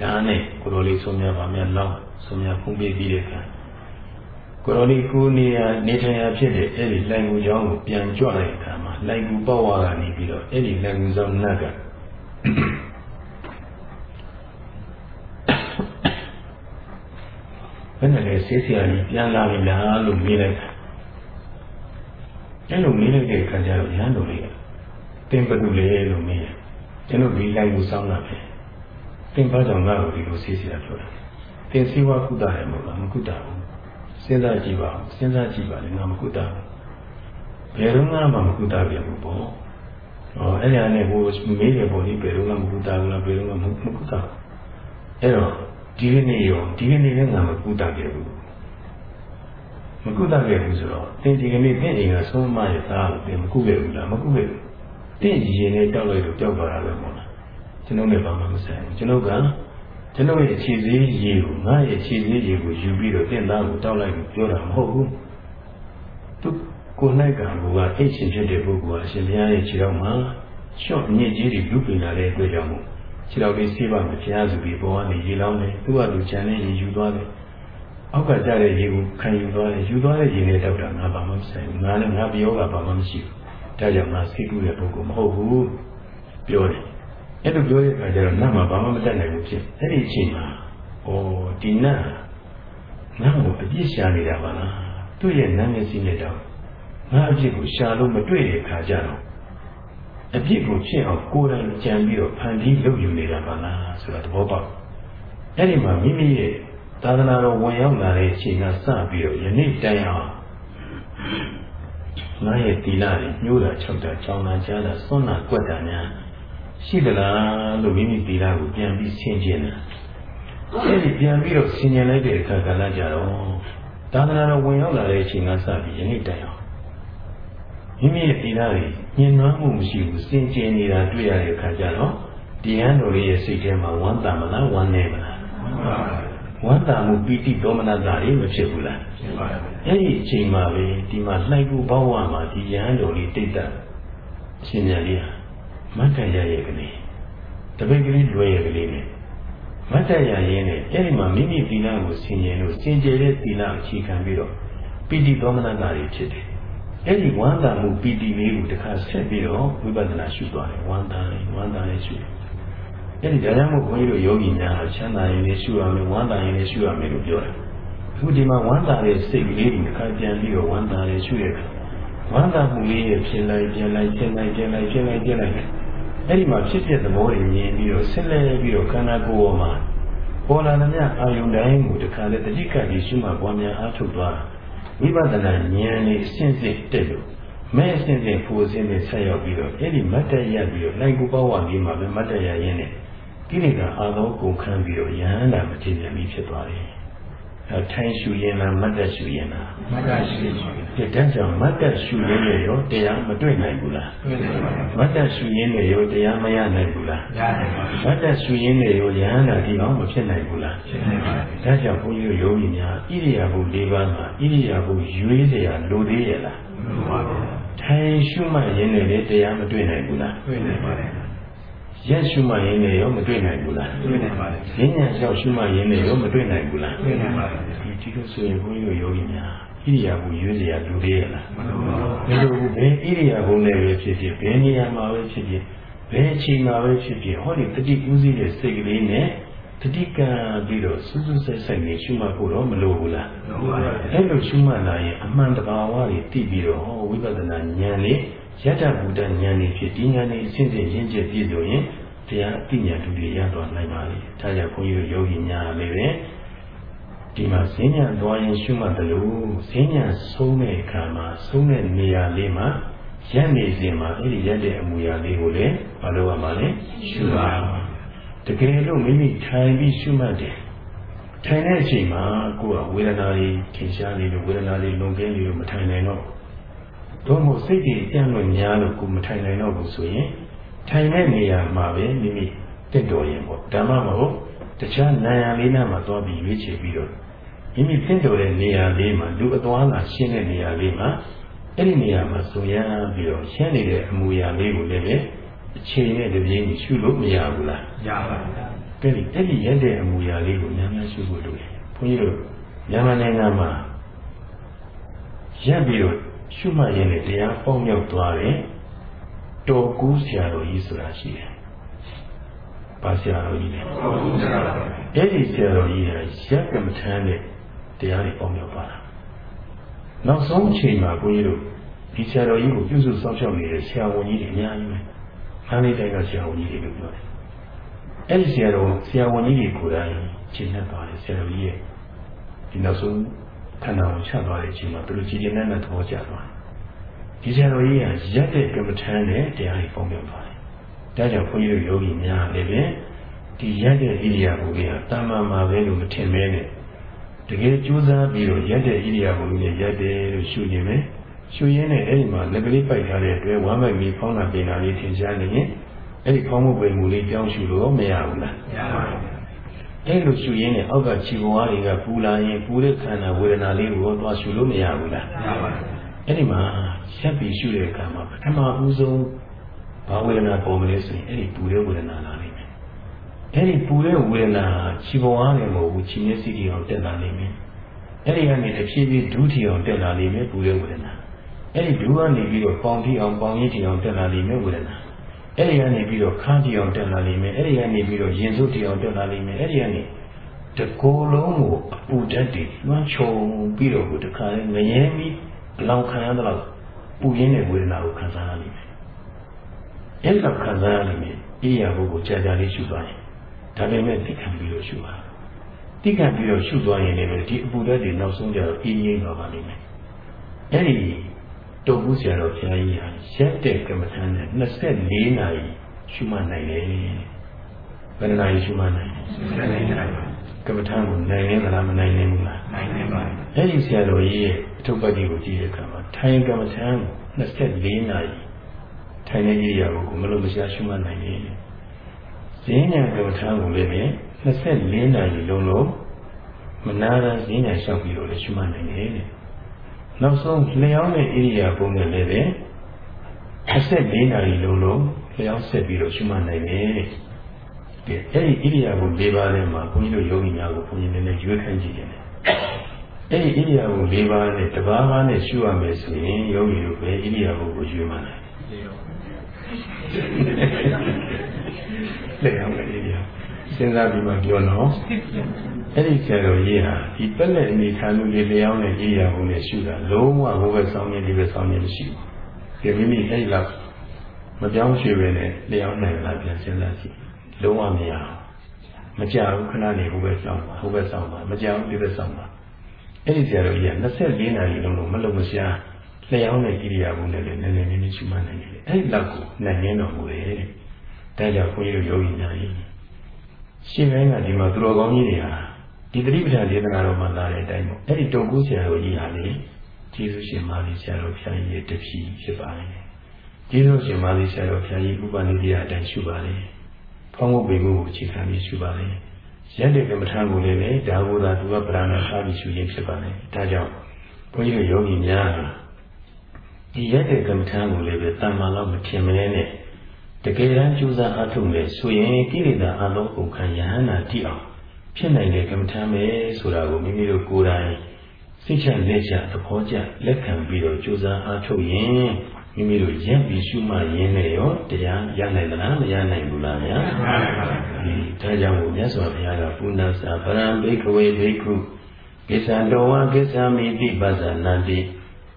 ဒါနဲ့ကိုလိုလေးဆုံးမြပါမြလောင်း ဆုံးမြဖုံးပြပြီးတဲ့အခါကိုလိုလေးကိုနေရနေထိုင်ရဖြစ်တဲ့အဲ့ဒီလိုင်ကူချောင်းကိုပြန်ကြွတဲ့အခါမှာလိုင်ကူပေါ့ဝါကနေပြီးတော့အဲ့ဒီလိုင်ကူဆောင်နတ်ကဘယ်နဲ့လဲဆေးဆရာကြီးပြန်လာပြီလားလို့မေးလိုက်တာအဲ့လိုမေးလိုက်တဲ့အခါကျတော့ရဟန်းတော်လေးကတင်ပတူလေလို့မေးတယ်ကျွန်တော်ဒီလိုက်ကိုစောင်းတာပဲတင်ပါကြောင့်ငါ့ကိုဒီလိုဆေးဆရာပြောတာ တင်စီဝကုသရမို့လားမကုသဘူးစဉ်းစားကြည့်ပါဦးစဉ်းစားကြည့်ပါလေငါမကုသဘူးဘယ်တော့မှမကုသပြဘူးပေါ့ဟောအဲ့ဒါနဲ့ဟိုမေးတယ်ပေါ့ဒီဘယ်တော့မှမကုသဘူးလားဘယ်တော့မှမကုသဘူးအဲ့တော့ဒီကနေ့ရောဒီကနေ့လည်းငါမကုသခဲ့ဘူးမကုသခဲ့ဘူးဆိုတော့သင်ဒီကနေ့သင်အိမ်ကဆုံးမရဲ့သားကိုသင်မကုခဲ့ဘူးလားမကုခဲ့ဘူးသင်ရည်နဲ့တောက်လိုက်လို့တောက်သွားတာပဲမို့လားကျွန်တော်လည်းဘာမှမဆိုင်ဘူးကျွန်တော်က ကျွန်တော်ရဲ့ခြေစည်းရည်ကိုငါရဲ့ခြေစည်းရည်ကိုယူပြီးတော့သင်သားကိုတောက်လိုက်လို့ပြောတာမဟုတ်ဘူးသူကိုနိုင်ကဘူကအိတ်ရှင်ဖြစ်တဲ့ပုဂ္ဂိုလ်ဟာရှင်ဘုရားရဲ့ခြေတော်မှာရှော့ညစ်ကြီးတွေလူပင်လာတဲ့အတွက်ကြောင့်မို့ခြေတော်လေးဆေးပါမဖျားစုပြီးပေါ်ကနေရေလောင်းတယ်သူ့ဟာသူခြံနဲ့ရေယူသွားတယ်အောက်ကကြတဲ့ရေကိုခံယူသွားတယ်ယူသွားတဲ့ရေနဲ့တောက်တာငါဘာမှမဆိုင်ဘူးငါလည်းငါပြောတာဘာမှမရှိဘူးဒါကြောင့်ငါစိတ်ကူးတဲ့ပုဂ္ဂိုလ်မဟုတ်ဘူးပြောတယ် အဲ့လိုပြောတဲ့အခါကျတော့နတ်မှာဘာမှမတတ်နိုင်ဘူးဖြစ်အဲ့ဒီအချိန်မှာဩဒီနတ်ငါ့ကိုအပြစ်ရှာနေတာပါလားသူ့ရဲ့နာမည်စီနဲ့တော့ငါအပြစ်ကိုရှာလို့မတွေ့တဲ့အခါကျတော့အပြစ်ကိုဖြစ်အောင်ကိုယ်တိုင်ကြံပြီးတော့ဖန်တီးလုပ်ယူနေတာပါလားဆိုတာသဘောပေါက်အဲ့ဒီမှာမိမိရဲ့သာသနာတော်ဝင်ရောက်လာတဲ့အချိန်ကစပြီးတော့ယနေ့တိုင်အောင်ငါရဲ့တီလာတွေညှိုးတာ၆တာကြောင်းတာကြားတာစွန့်တာကွက်တာများ ရှိသလားလို့မိမိတီလာကိုပြန်ပြီးဆင်ခြင်တာအဲ့ဒီပြန်ပြီးတော့ဆင်ခြင်လိုက်တဲ့အခါကလည်းကြတော့သာသနာတော်ဝင်ရောက်လာတဲ့အချိန်ကစပြီးယနေ့တိုင်အောင်မိမိရဲ့တီလာတွေညှဉ်းနှွမ်းမှုမရှိဘူးစင်ကြင်နေတာတွေ့ရတဲ့အခါကျတော့တရားတော်လေးရဲ့စိတ်ထဲမှာဝမ်းသာမလားဝမ်းနေမလားဝမ်းသာမှုပီတိဒေါမနတာတွေမဖြစ်ဘူးလားဖြစ်ပါဘူးအဲ့ဒီအချိန်မှာပဲဒီမှာလှိုက်ဖို့ဘောင်းဝမှာဒီရဟန်းတော်လေးတိတ်တတ်အရှင်မြတ်လေးဟာ မတ်တရရဲ့ကလေးတပည့်ကလေးလွယ်ရဲ့ကလေးနဲ့မတ်တရရဲ့နဲ့အဲ့ဒီမှာမိမိသီလကိုဆင်ခြင်လို့စင်ကြယ်တဲ့သီလအခြေခံပြီးတော့ပီတိဒေါမနတာတွေဖြစ်တယ်အဲ့ဒီဝမ်းသာမှုပီတိလေးကိုတခါဆက်ပြီးတော့ဝိပဿနာရှုသွားတယ်ဝမ်းသာလေးဝမ်းသာလေးရှုတယ်အဲ့ဒီတရားမှုဘုန်းကြီးတို့ယောဂီများချမ်းသာရင်လည်းရှုရမယ်ဝမ်းသာရင်လည်းရှုရမယ်လို့ပြောတယ်အခုဒီမှာဝမ်းသာတဲ့စိတ်ကလေးကိုတခါပြန်ပြီးတော့ဝမ်းသာလေးရှုရခါဝမ်းသာမှုလေးရဲ့ဖြစ်လိုက်ပြန်လိုက်ဖြစ်လိုက်ပြန်လိုက်ဖြစ်လိုက်ပြန်လိုက် အဲ့ဒီမှာဖြစ်ဖြစ်သဘောတွေမြင်ပြီးတော့ဆက်လက်ပြီးတော့ခန္ဓာကိုယ်ပေါ်မှာပေါ်လာတဲ့အာယုန်တိုင်းကိုတခါလေတတိကကြီးရှုမှပွားများအားထုတ်သွားဝိပဿနာဉာဏ်လေးအစဉ်စဉ်တက်လို့မဲအစဉ်စဉ်ဖူအစဉ်စဉ်ဆက်ရောက်ပြီးတော့အဲ့ဒီမတ်တရပြီးတော့လိုက်ကူပေါဝါလေးမှာပဲမတ်တရရင်းနဲ့ကိလေသာအာသောကုန်ခန်းပြီးတော့ယဟန္တာမထေရမီဖြစ်သွားတယ်အဲ ထိုင်ရှူရင်လားမတ်တက်ရှူရင်လားမတ်တက်ရှူရင်ဒီတန်းကြောင့်မတ်တက်ရှူရင်းနဲ့ရောတရားမတွေ့နိုင်ဘူးလားတွေ့နိုင်ပါဘူးမတ်တက်ရှူရင်းနဲ့ရောတရားမရနိုင်ဘူးလားရနိုင်ပါဘူးမတ်တက်ရှူရင်းနဲ့ရောယဟန္တာဒီအောင်မဖြစ်နိုင်ဘူးလားဖြစ်နိုင်ပါဘူးဒါကြောင့်ဘုန်းကြီးတို့ယောဂီများဣရိယာပု၄ပါးမှာဣရိယာပုရွေးเสียလိုသေးရဲ့လားမလိုပါဘူးထိုင်ရှုမှတ်ရင်းနဲ့လေတရားမတွေ့နိုင်ဘူးလားတွေ့နိုင်ပါတယ် ရက်ရှုမှရင်းနဲ့ရောမတွေ့နိုင်ဘူးလားတွေ့နိုင်ပါတယ်ဉာဏ်လျှောက်ရှုမှရင်းနဲ့ရောမတွေ့နိုင်ဘူးလားတွေ့နိုင်ပါတယ်ဒီလိုဆိုရင်ဘုန်းကြီးတို့ယောဂီများဣရိယာပုရွေးစရာလူသေးရလားမလိုပါဘူးမလိုဘူးဘယ်ဣရိယာပုနဲ့ပဲဖြစ်ဖြစ်ဘယ်နေရာမှာပဲဖြစ်ဖြစ်ဘယ်အချိန်မှာပဲဖြစ်ဖြစ်ဟောဒီတတိကူးစီးတဲ့စိတ်ကလေးနဲ့တတိကံပြီးတော့စူးစူးဆိုင်ဆိုင်နေရှုမှတ်ဖို့တော့မလိုဘူးလားမလိုပါဘူးအဲ့လိုရှုမှတ်လာရင်အမှန်တဘာဝတွေသိပြီးတော့ဟောဝိပဿနာဉာဏ်လေး ယတ္တဗုဒ္ဓဉာဏ်လေးဖြစ်ဒီဉာဏ်လေးအစဉ်စဉ်ရင့်ကျက်ပြည့်စုံရင်ယတရားအသိဉာဏ်တူတွေရသွားနိုင်ပါလေဒါကြောင့်ဘုန်းကြီးတို့ယောဂီများလည်းပဲဒီမှာဈဉ္ညာသွားရင်ရှုမှတ်တယ်လို့ဈဉ္ညာဆုံးတဲ့အခါမှာဆုံးတဲ့နေရာလေးမှာရက်နေစဉ်မှာအဲ့ဒီရက်တဲ့အမူအရာလေးကိုလည်းမလုပ်ရမှာလေရှုပါတကယ်လို့မိမိထိုင်ပြီးရှုမှတ်တယ်ထိုင်တဲ့အချိန်မှာကိုယ်ကဝေဒနာတွေထင်ရှားနေလို့ဝေဒနာတွေလုံကင်းနေလို့မထိုင်နိုင်တော့ တော့မို့စိတ်တွေအံ့လို့ညားလို့ကိုယ်မထိုင်နိုင်တော့ဘူးဆိုရင်ထိုင်တဲ့နေရာမှာပဲမိမိတက်တော်ရင်ပေါ့ဓမ္မမဟုတ်တခြားနာယံလေးနားမှာသွားပြီးရွေးချယ်ပြီးတော့မိမိတင့်တော်တဲ့နေရာလေးမှာလူအသွားလာရှင်းတဲ့နေရာလေးမှာအဲ့ဒီနေရာမှာဆိုရပြီးတော့ရှင်းနေတဲ့အမူအရာလေးကိုလည်းပဲအချိန်နဲ့တပြေးညီရှုလို့မရဘူးလားရပါဘူးကဲဒီအဲ့ဒီရက်တဲ့အမူအရာလေးကိုများများရှုဖို့လိုတယ်ဘုန်းကြီးတို့မြန်မာနိုင်ငံမှာရက်ပြီးတော့ ရှုမှတ်ရင်းနဲ့တရားပေါက်မြောက်သွားတယ်တော်ကူးဆရာတော်ကြီးဆိုတာရှိတယ်။ပါဆရာတော်ကြီးလေ။တော်ကူးဆရာတော်။အဲ့ဒီဆရာတော်ကြီးဟာရက်ကမထမ်းတဲ့တရားတွေပေါင်းရောက်ပါတာ။နောက်ဆုံးအချိန်မှာဘုန်းကြီးတို့ဒီဆရာတော်ကြီးကိုပြုစုစောင့်ရှောက်နေတဲ့ဆရာဝန်ကြီးတွေအများကြီးပဲ။ခန်းလေးတိုင်းကဆရာဝန်ကြီးတွေလို့ပြောတယ်။အဲ့ဒီဆရာတော်ဆရာဝန်ကြီးတွေကိုယ်တိုင်ရှင်းနေပါတယ်ဆရာတော်ကြီးရဲ့ဒီနောက်ဆုံး ခန္ဓာကိုချသွားတဲ့အချိန်မှာသူတို့ကြည်ကျင်တဲ့သဘောကျသွားတယ်ဒီဆရာတော်ကြီးကရက်တဲ့ကမ္မထမ်းနဲ့တရားကြီးပုံပြပါတယ်။ဒါကြောင့်ဘုန်းကြီးတို့ယောဂီများလည်းပဲဒီရက်တဲ့ဣရိယာပုကြီးဟာတာမန်မှာပဲလို့မထင်မဲနဲ့တကယ်ကြိုးစားပြီးတော့ရက်တဲ့ဣရိယာပုကြီးနဲ့ရက်တယ်လို့ရှုနေမယ်။ရှုရင်းနဲ့အဲ့ဒီမှာလက်ကလေးပိုက်ထားတဲ့အတွက်ဝမ်းမိုက်ပြီးဖောင်းတာပင်တာလေးထင်ရှားနေရင်အဲ့ဒီဖောင်းမှုပင်မှုလေးကြောင်းရှုလို့မရဘူးလား။ရပါဘူး။ အဲ့လိုရှုရင်းနဲ့အောက်ကခြေပေါ်အားတွေကပူလာရင်ပူတဲ့ခန္ဓာဝေဒနာလေးကိုသွားရှုလို့မရဘူးလား။ရပါဘူး။အဲ့ဒီမှာဆက်ပြီးရှုတဲ့အခါမှာပထမဦးဆုံးဘာဝေဒနာပေါ်မလဲဆိုရင်အဲ့ဒီပူတဲ့ဝေဒနာလာလိမ့်မယ်။အဲ့ဒီပူတဲ့ဝေဒနာခြေပေါ်အားနဲ့မဟုတ်ဘူးခြေမျက်စိတီအောင်တက်လာလိမ့်မယ်။အဲ့ဒီကနေတဖြည်းဖြည်းဒုတိအောင်တက်လာလိမ့်မယ်ပူတဲ့ဝေဒနာ။အဲ့ဒီဒုကနေပြီးတော့ပေါင်တီအောင်ပေါင်ရည်တီအောင်တက်လာလိမ့်မယ်ဝေဒနာ။ အဲ့ဒီကနေပြီးတော့ခန်းတီအောင်တက်လာလိမ့်မယ်။အဲ့ဒီကနေပြီးတော့ရင်စုတီအောင်တက်လာလိမ့်မယ်။အဲ့ဒီကနေတကိုယ်လုံးကိုအပူဓာတ်တွေလွှမ်းခြုံပြီးတော့ဒီခါလေးငရဲပြီးအလောင်ခံရတော့ပူရင်းတဲ့ဝေဒနာကိုခံစားရလိမ့်မယ်။အဲ့ဒါခံစားရလိမ့်မယ်။အေးရဖို့ကိုကြာကြာလေးရှုသွားရင်ဒါပေမဲ့သိခံပြီးတော့ရှုပါ။သိခံပြီးတော့ရှုသွားရင်လည်းဒီအပူဓာတ်တွေနောက်ဆုံးကျတော့အေးငြိမ်းသွားပါလိမ့်မယ်။အဲ့ဒီ တုတ်ဘူးဆရာတော်ဘုရားကြီးဟာရက်တဲ့ကမ္မထမ်းနဲ့24နာရီရှုမှတ်နိုင်တယ်။ဘယ်နှနာရီရှုမှတ်နိုင်လဲ။24နာရီကမ္မထမ်းကိုနိုင်နေသလားမနိုင်နိုင်ဘူးလားနိုင်နေပါဘူးအဲ့ဒီဆရာတော်ကြီးရဲ့အထုပ်ပတ်တိကိုကြည့်တဲ့အခါမှာထိုင်ကမ္မထမ်း24နာရီထိုင်နေကြရဖို့မလို့မရှားရှုမှတ်နိုင်တယ်ဈဉ္ညာကမ္မထမ်းကိုလည်းပဲ24နာရီလုံးလုံးမနာရဈဉ္ညာလျှောက်ပြီးတော့လည်းရှုမှတ်နိုင်တယ်တဲ့ နောက်ဆုံးလျှောင်းတဲ့ဣရိယာပုနဲ့လည်းပဲ24နာရီလုံးလုံးလျှောင်းဆက်ပြီးတော့ရှုမှတ်နိုင်တယ်ကဲအဲ့ဒီဣရိယာပု၄ပါးထဲမှာဘုန်းကြီးတို့ယောဂီများကိုဘုန်းကြီးနည်းနည်းရွေးခိုင်းကြည့်တယ်အဲ့ဒီဣရိယာပု၄ပါးနဲ့တပါးပါးနဲ့ရှုရမယ်ဆိုရင်ယောဂီတို့ပဲဣရိယာပုကိုရွေးမှနိုင်လေအောင်လေဣရိယာစဉ်းစားပြီးမှပြောတော့ အဲ့ဒီဆရာတော်ကြီးဟာဒီပက်လက်အနေထားမှုလေးလျောင်းတဲ့ဣရိယာပုနဲ့ရှုတာလုံးဝဘုဘဆောင်နေဒီပဲဆောင်နေမရှိဘူးဒီမိမိအဲ့လောက်မပြောင်းရွှေ့ပဲနဲ့လျောင်းနိုင်လားပြန်စဉ်းစားကြည့်လုံးဝမရမကြဘူးခဏနေဟိုဘက်ဆောင်ပါဟိုဘက်ဆောင်ပါမကြဘူးဒီဘက်ဆောင်ပါအဲ့ဒီဆရာတော်ကြီးက24နာရီလုံးလုံးမလုံမရှားလျှောင်းတဲ့ဣရိယာပုနဲ့လည်းနည်းနည်းနည်းနည်းရှုမှတ်နိုင်တယ်အဲ့ဒီလောက်ကိုနိုင်ရင်းတော်မူတယ်တဲ့ဒါကြောင့်ဘုန်းကြီးတို့ယောဂီများကြီးရှင်းပိုင်းကဒီမှာသူတော်ကောင်းကြီးတွေဟာ ဒီတိပဋ္ဌာန်ဒေသနာတော်မှာလာတဲ့အတိုင်းပေါ့အဲ့ဒီတုံကူးဆရာတော်ကြီးဟာလေကျေးဇူးရှင်မာလီဆရာတော်ဖျားကြီးရဲ့တပည့်ဖြစ်ပါတယ်ကျေးဇူးရှင်မာလီဆရာတော်ဖျားကြီးဥပနိဒေယအတိုင်းရှုပါတယ်ဖောင်းဖို့ပေမှုကိုအခြေခံပြီးရှုပါလေရက်တဲ့ကမ္မထာကိုလည်းပဲဒါဘုရားသူကပရဏာထားပြီးရှုရင်းဖြစ်ပါလေဒါကြောင့်ဘုန်းကြီးတို့ယောဂီများဒီရက်တဲ့ကမ္မထာကိုလည်းပဲတမ္မာလောက်မထင်မလဲနဲ့တကယ်တမ်းကြိုးစားအားထုတ်မယ်ဆိုရင်ကိလေသာအလုံးကုန်ခံယဟန္တာတိအောင် ဖြစ်နိုင်တဲ့ကမ္မထာပဲဆိုတာကိုမိမိတို့ကိုယ်တိုင်စိတ်ချလက်ချသဘောကျလက်ခံပြီးတော့ကြိုးစားအားထုတ်ရင်မိမိတို့ရက်ပြီးရှုမှရင်းနဲ့ရောတရားရနိုင်သလားမရနိုင်ဘူးလားဗျာဒီဒါကြောင့်မြတ်စွာဘုရားကပုဏ္ဏစာပရံဘိက္ခဝေဘိက္ခုကိစ္ဆံတော်ဝါကိစ္ဆာမိတိပဇာနန္တိ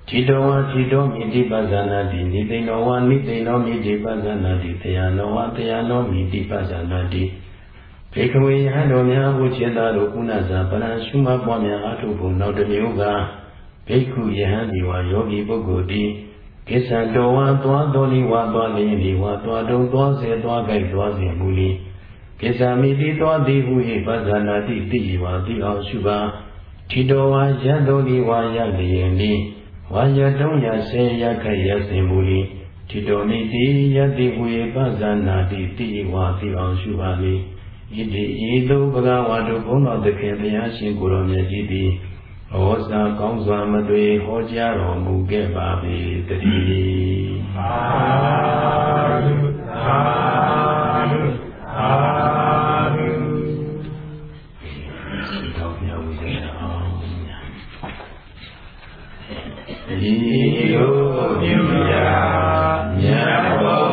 ထထိတောဝထိတောမိတိပဇာနာတိနိသိဏောဝနိသိဏောမိတိပဇာနာတိတယနောဝတယနောမိတိပဇာနာတိ ဘေကဝေယဟတော်များဝုချေတာတို့ကုဏဇာပရံရှုမပွားများအထုဖို့နောက်တစ်မျိုးကဘေကုယဟန်ဒီဝါယောဂီပုဂ္ဂိုလ်တိကိစ္စတော်ဝါသွားတော်လီဝါသွားလျင်ဒီဝါသွားတုံသွားစေသွားကြိုက်သွားစေမူလီကိစ္စမိတိသွားသည်ဟု၏ပဇာနာတိတိဝါတိအောင်ရှုပါထိတော်ဝါရတ်တော်လီဝါရလျင်ဒီဝါရတုံးရဆေရခိုက်ရစင်မူလီထိတော်မိတိယတိဟု၏ပဇာနာတိတိဝါတိအောင်ရှုပါလိ ဣတိဤသို့ဘဂဝါတို့ဘုန်းတော်သခင်ဘုရားရှင်ကိုယ်တော်မြတ်ကြီးသည်ဩဇာကောင်းစွာမသွေဟောကြားတော်မူခဲ့ပါပေတည်းသာဓုသာဓုသာဓုတော်မြတ်ဝိဇ္ဇာအောင်ဤလိုပြုရာမြတ်ဘုံ